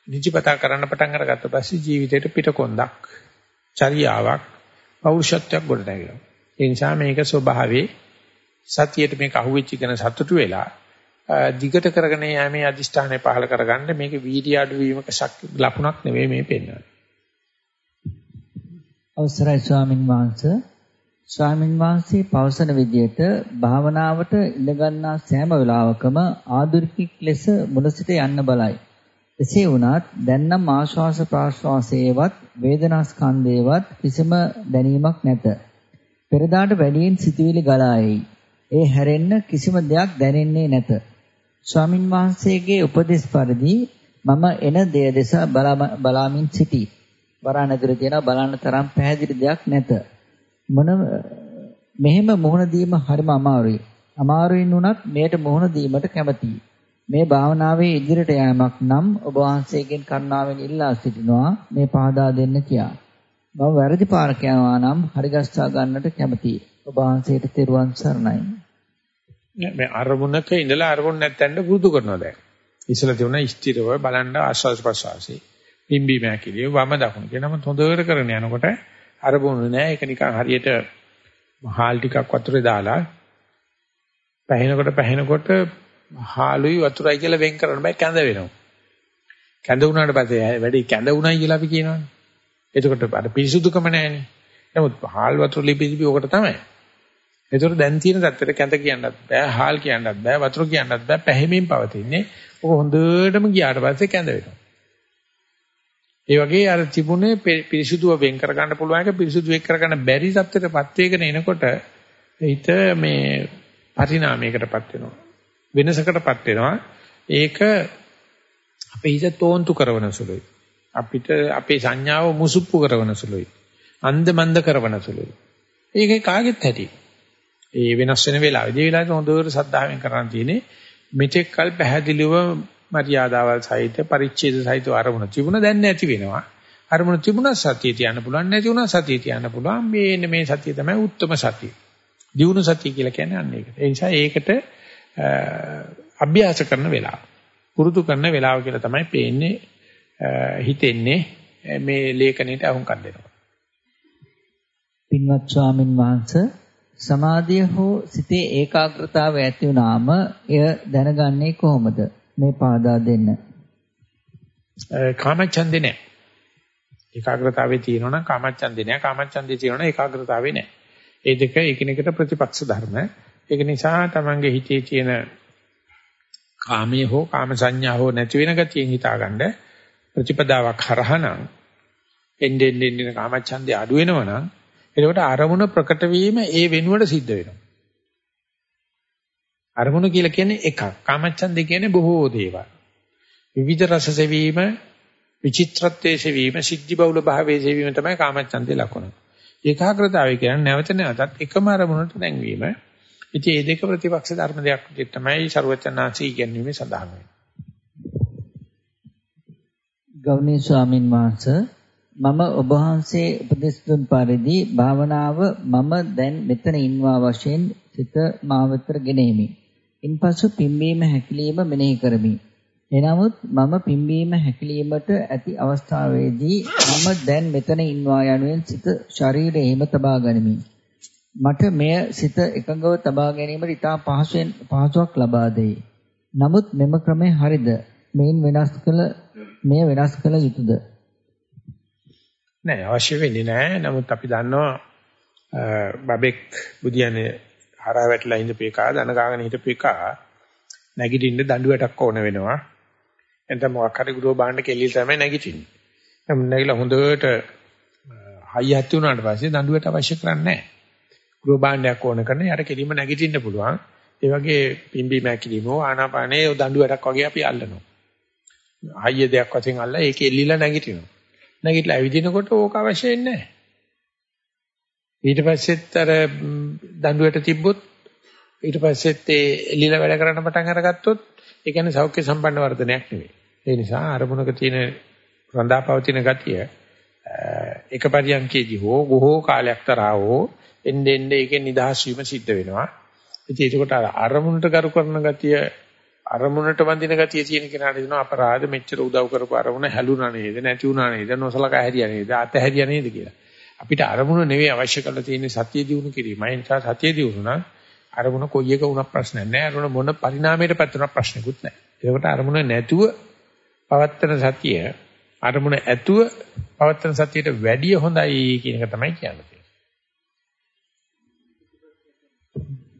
නිතිපතා කරන්න පටන් අරගත්ත පස්සේ ජීවිතේට පිටකොන්දක් චර්යාවක් පෞරුෂත්වයක් ගොඩ නැගෙනවා. ඒ නිසා මේක ස්වභාවයේ සතියට මේක අහුවෙච්ච කෙන සතුටු වෙලා දිගට කරගෙන යෑමේ අදිෂ්ඨානය පහල කරගන්න මේක වීර්ය අඩු වීමක ලකුණක් නෙවෙයි මේ පෙන්වන්නේ. අවසරයි ස්වාමින් වහන්සේ ස්වාමින් වහන්සේ පවසන විදිහට භාවනාවට ඉඳ ගන්නා සෑම වෙලාවකම ආධුනිකෙක් ලෙස මුල සිට යන්න බලයි. එසේ වුණත් දැන්නම් ආශ්වාස ප්‍රාශ්වාසයේවත් වේදනා ස්කන්ධයේවත් කිසිම දැනීමක් නැත. පෙරදාට වැඩියෙන් සිතුවිලි ගලා එයි. ඒ හැරෙන්න කිසිම දෙයක් දැනෙන්නේ නැත. ස්වාමින් වහන්සේගේ උපදෙස් පරිදි මම එන දේ දෙස බලාමින් සිටී. වරාණගර තියෙන බලන්න තරම් පැහැදිලි දෙයක් නැත. මොන මෙහෙම මුහුණ දීම හරිම අමාරුයි. අමාරුයින් උනත් මෙයට මුහුණ දීමට කැමතියි. මේ භාවනාවේ ඉදිරියට යෑමක් නම් ඔබ වහන්සේගෙන් කරුණාවෙන් ඉල්ලා සිටිනවා මේ පහදා දෙන්න කියා. මම වැරදි පාරක යනවා නම් හරිගස්සා ගන්නට කැමතියි. ඔබ වහන්සේට තෙරුවන් සරණයි. මේ අරමුණක ඉඳලා අරමුණ නැත්තඳ පුරුදු කරනවා දැන්. ඉස්සලා තියුණා ස්ථිරව බලන්න ආස්වාද ප්‍රසවාසී. පිම්බි මෑකිලිය වම දකුණ කියනම හොඳට කරගෙන යනකොට අරමුණු නෑ ඒක නිකන් හරියට හාල් ටිකක් වතුරේ දාලා පැහෙනකොට පැහෙනකොට හාලුයි වතුරයි කියලා වෙන් කරන්න බෑ කැඳ වෙනවා. කැඳ වුණාට පස්සේ වැඩි කැඳ වුණයි කියලා අපි කියනවනේ. එතකොට අර පිරිසුදුකම නැහැනේ. නමුත් හාල් වතුර ලිපිලිපි ඔකට තමයි. ඒතර දැන් තියෙන தත්තර කැඳ කියන්නත් බෑ, හාල් කියන්නත් බෑ, වතුර කියන්නත් බෑ, පැහැමින් පවතින්නේ. ඔක හොඳටම ගියාට පස්සේ කැඳ වෙනවා. ඒ වගේ අර තිබුණේ පිරිසුදුව වෙන් කර ගන්න පුළුවන් එක පිරිසුදු වෙන් කර ගන්න බැරි தත්ත්වයටපත් වෙගෙන එනකොට හිත මේ පරිණාමයකටපත් වෙනවා. වෙනසකටපත් වෙනවා. ඒක අපේ හිත තෝන්තු කරන සුළුයි. අපිට අපේ සංඥාව මුසුප්පු කරන සුළුයි. අන්ධ මන්ද කරන සුළුයි. ඒකේ කාගෙත් ඇති. ඒ වෙනස් වෙන වෙලාවෙදී ඒ වෙලාවට හොඳට සද්ධාවෙන් කරන්න තියෙන්නේ මෙතෙක් කල් පැහැදිලිව මරියාදාවල් සහිත පරිච්ඡේද සහිත අරමුණ තිබුණ දැන් නැති වෙනවා. අරමුණ තිබුණා සතිය තියන්න පුළුවන් නැති වුණා සතිය තියන්න පුළුවන්. මේ මේ සතිය තමයි උත්තරම සතිය. දියුණු සතිය කියලා කියන්නේ අන්න ඒකට. ඒ නිසා ඒකට අභ්‍යාස කරන වෙලාව. පුරුදු කරන වෙලාව කියලා තමයි පේන්නේ හිතෙන්නේ මේ ලේඛනයට අහුම්කම් දෙනවා. පින්වත් ස්වාමින් වහන්සේ සමාධිය හෝ සිතේ ඒකාග්‍රතාවය ඇති වුනාම එය දැනගන්නේ කොහොමද? මේ පාදා දෙන්න. කාමච්ඡන්දේ නැහැ. ඒකාග්‍රතාවේ තියෙනවනම් කාමච්ඡන්දේ නැහැ. කාමච්ඡන්දේ තියෙනවනම් ඒකාග්‍රතාවේ නැහැ. ඒ දෙක එකිනෙකට ප්‍රතිපක්ෂ ධර්ම. ඒක නිසා තමන්ගේ හිතේ තියෙන කාමයේ හෝ කාම සංඥා හෝ නැති වෙන ගතියෙන් හිතාගන්න ප්‍රතිපදාවක් හරහනම් එන්නේ එන්නේ කාමච්ඡන්දේ අඩු වෙනවනම් එතකොට අරමුණ ප්‍රකට වීම ඒ වෙනුවට සිද්ධ වෙනවා. අරමුණ කියලා කියන්නේ එකක්. කාමච්ඡන්දේ කියන්නේ බොහෝ දේවල්. විවිධ රස සෙවීම, විචිත්‍රත්වයේ සෙවීම, සිද්ධි බහුල භාවයේ සෙවීම තමයි කාමච්ඡන්දේ ලක්ෂණ. ඒකාග්‍රතාවය කියන්නේ නැවත නැවතත් එකම අරමුණට නැංවීම. ඉතින් මේ දෙක ප්‍රතිපක්ෂ ධර්ම දෙයක් විදිහට තමයි ਸਰවචනාංශී කියන්නේ සඳහන් වෙන්නේ. ගෞණීය ස්වාමින් වහන්සේ මම ඔබ වහන්සේ උපදෙස් දුන් පරිදි භාවනාව මම දැන් මෙතන ඉන්නවා වශයෙන් සිත මාවතර ගෙනෙමි. ඉන්පසු පිම්බීම හැකිලිම මෙනෙහි කරමි. එනමුත් මම පිම්බීම හැකිලීමට ඇති අවස්ථාවේදී මම දැන් මෙතන ඉන්නවා යනුවෙන් සිත ශරීරයේම තබා ගනිමි. මට මෙය සිත එකඟව තබා ගැනීමට ඉතා පහසුවෙන් පහසුවක් ලබා දෙයි. නමුත් මෙම ක්‍රමය හරිද? මේන් වෙනස් කළ මෙය වෙනස් කළ යුතුයද? නෑ අවශ්‍ය වෙන්නේ නෑ. නමුත් අපි දන්නවා බබෙක් බුදියනේ හරහා වැටලා ඉඳපේකා දන ගාගෙන හිටපේකා නැගිටින්න දඬුවටක් ඕන වෙනවා. එතන මොකක් හරි ගෘහ භාණ්ඩ කෙල්ලී තමයි නැගිටින්නේ. එම් නැගිලා හොඳට හයියත් වුණාට පස්සේ දඬුවට අවශ්‍ය කරන්නේ නැහැ. ගෘහ භාණ්ඩයක් ඕන කරන යට කෙලින්ම නැගිටින්න පුළුවන්. ඒ වගේ පිම්බි මැකිලිමෝ ආනාපානේ දඬුවටක් වගේ අපි අල්ලනවා. හයිය දෙයක් වශයෙන් අල්ලලා ඒක එල්ලිලා නැගිටිනවා. නැගිටලා ඇවිදිනකොට ඕක අවශ්‍ය වෙන්නේ නැහැ. ඊට පස්සෙත් අර දඬුවට තිබ්බොත් ඊට පස්සෙත් ඒ එළිලා වැඩ කරන්න පටන් අරගත්තොත් ඒ කියන්නේ සෞඛ්‍ය සම්පන්න වර්ධනයක් නෙවෙයි. ඒ නිසා අරමුණක තියෙන රඳාපවතින ගතිය එක පරියන්කේදී හෝ බොහෝ කාලයක් තරහා හෝ එන්නේ එන්නේ ඒකෙන් නිදහස් වීම සිද්ධ වෙනවා. ඉතින් ඒකට අරමුණට කරු කරන ගතිය අරමුණට වඳින ගතිය තියෙන කෙනාට දෙනවා අපරාධ මෙච්චර උදව් කරපු අරමුණ හැලුණා නේද නැති වුණා නේද නොසලකා හැරියා නේද අතහැරියා නේද කියලා. අපිට අරමුණ නෙවෙයි අවශ්‍ය කරලා තියෙන්නේ සතිය දිනු කිරීමයි. ඒ නිසා සතිය දිනු නම් අරමුණ කොයි එක වුණත් ප්‍රශ්නයක් නැහැ. අරමුණ මොන පරිණාමයකට පැතුණක් ප්‍රශ්නකුත් නැහැ. ඒකට අරමුණ නැතුව පවත්තන සතිය අරමුණ ඇතුව පවත්තන සතියට වැඩිය හොඳයි කියන එක තමයි කියන්නේ.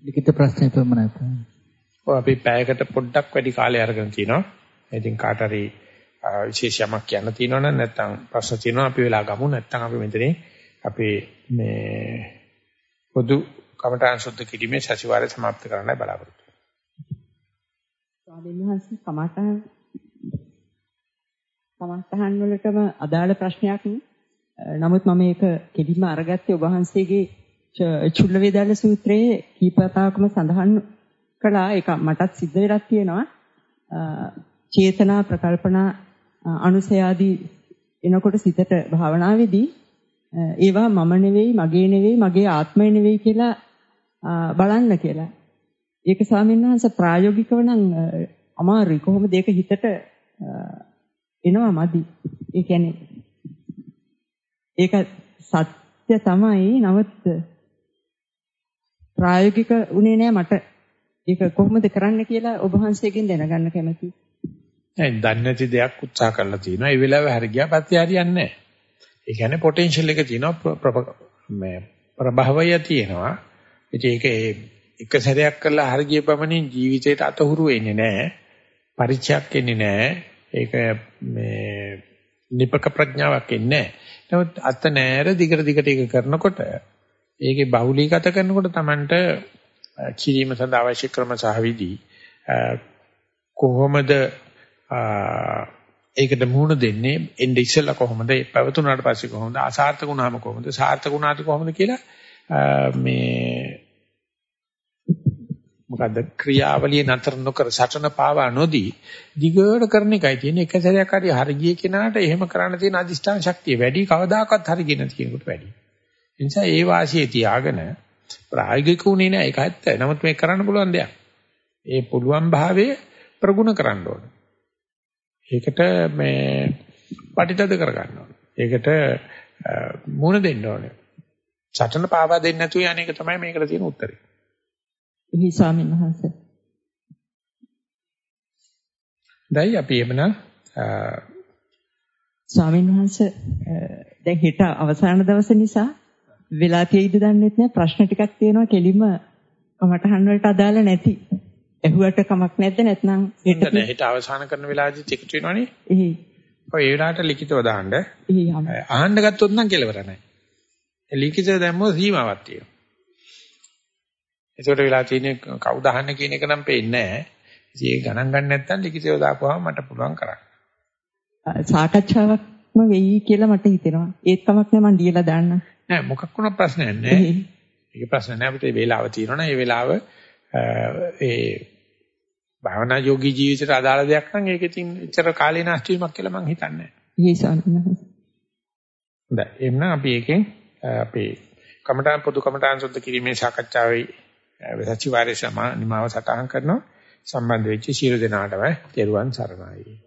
ලිඛිත ප්‍රශ්න පෙන්නනයි. ඔය අපි පැයකට පොඩ්ඩක් වැඩි කාලය අරගෙන තිනවා. ඉතින් කාට හරි විශේෂයක් කියන්න තියෙනවා නම් නැත්නම් ප්‍රශ්න තියෙනවා අපි වෙලා ගමු නැත්නම් අපි මෙතනින් අපේ මේ පොදු කමඨාන් සුද්ධ කිරීමේ සතිವಾರය સમાપ્ત කරන්නයි බලාපොරොත්තු වෙන්නේ. ස්වාමීන් සමස්තහන් වලටම අදාළ ප්‍රශ්නයක් නමුත් මම ඒක කෙලින්ම අරගත්තේ ඔබ වහන්සේගේ චුල්ල වේදාල සූත්‍රයේ කීපතාවකම සඳහන් කළා. ඒක මටත් සිද්ධ වෙලා තියෙනවා. චේතනා ප්‍රකල්පනා අනුසය ආදී එනකොට සිතට භාවනාවේදී ඒවා මම නෙවෙයි මගේ නෙවෙයි මගේ ආත්මය නෙවෙයි කියලා බලන්න කියලා. ඒක ස්වාමීන් වහන්සේ ප්‍රායෝගිකව නම් අමාරුයි. කොහොමද ඒක හිතට එනවා මදි. ඒ කියන්නේ ඒක සත්‍ය තමයි. නමුත් ප්‍රායෝගික උනේ නෑ මට. ඒක කොහොමද කරන්න කියලා ඔබ වහන්සේගෙන් දැනගන්න කැමතියි. නෑ දන්නේ නැති දෙයක් උත්සාහ කරලා තියෙනවා. ඒ වෙලාවේ හරි ගියා පස්සේ හරියන්නේ නෑ. ඒ කියන්නේ පොටෙන්ෂල් එක තියෙනවා මේ ප්‍රභවය තියෙනවා. ඉතින් ඒක එක සැරයක් කරලා හරි ගිය පමණින් ජීවිතේට අතහුරු වෙන්නේ නෑ. පරිචයක් එන්නේ නෑ. ඒක මේ නිපක ප්‍රඥාවක් එන්නේ නෑ. නමුත් අත නෑර දිගට දිගට ඒක කරනකොට ඒකේ බහුලීගත කරනකොට Tamanට කිරීම සඳහා අවශ්‍ය ක්‍රම සහ විදි කොහොමද ඒකට මුහුණ දෙන්නේ එnde ඉස්සෙල්ලා කොහොමද පැවතුනාට පස්සේ කොහොමද අසාර්ථක වුණාම කොහොමද සාර්ථක වුණාට කොහොමද කියලා මේ මොකද්ද ක්‍රියාවලිය නතර නොකර සටන පාවා නොදී දිගට කරන එකයි තියෙන්නේ එක සැරයක් හරි හරි ගිය කෙනාට එහෙම කරන්න තියෙන අදිෂ්ඨාන ශක්තිය වැඩි කවදාකවත් හරි ගෙන තියෙනකොට වැඩි. ඒ නිසා ඒ වාසියේ තියාගෙන ප්‍රායෝගික උනේ නෑ ඒක ඇත්ත. නමුත් මේක කරන්න පුළුවන් දෙයක්. ඒ පුළුවන් භාවයේ ප්‍රගුණ කරන්න ඕනේ. ඒකට මේ පටිතද කරගන්න ඕනේ. ඒකට මුණ දෙන්න ඕනේ. සටන පාවා දෙන්නේ නැතුව යන එක තමයි මේකට තියෙන උත්තරේ. එහි ස්වාමීන් වහන්සේ. දැන් අපි එමනම් ස්වාමීන් වහන්සේ දැන් හෙට අවසාන දවස නිසා වෙලා තියෙයිද දන්නේ නැහැ ප්‍රශ්න ටිකක් තියෙනවා කෙලින්ම කමටහන් වලට අදාළ නැති. ඇහුවට කමක් නැද්ද නැත්නම් හෙට හෙට අවසන් කරන වෙලාවදී ටිකට් වෙනවනේ. එහේ. ඔය ඒ වෙලාවට ලිඛිතව දාන්න. එහේ. අහන්න ගත්තොත් නම් කෙලවර නැහැ. ලිඛිතව දැම්මොත් සීමාවක් තියෙනවා. ඒකට වෙලා තියෙන්නේ කවුද අහන්න කියන එක නම් පේන්නේ නැහැ. ඉතින් ඒක ගණන් ගන්න නැත්නම් ලිඛිතව දාපුවාම මට පුළුවන් කරන්න. සාකච්ඡාවක්ම වෙයි කියලා මට හිතෙනවා. ඒත් කමක් නැහැ මම ලියලා දාන්න. නෑ මොකක් වුණත් ප්‍රශ්නයක් නෑ. ඒක ප්‍රශ්න නෑ අපිට වෙලාව තියෙනවනේ ඒ වෙලාව ඒ භාවනා යෝගී ජීවිතයට අදාළ දෙයක් නම් ඒක ඉතින් එච්චර කාලේ නාස්ති වීමක් කියලා මම හිතන්නේ නෑ. ඊසාරණ. හොඳයි එන්න අපි එකෙන් අපේ කමඨාන් පොදු කමඨාන් සුද්ධ කිරීමේ සාකච්ඡාවේ සතිವಾರයේ සමා නිමාව සටහන් කරනවා සම්බන්ධ වෙච්ච සියලු දෙනාටම තෙරුවන් සරණයි.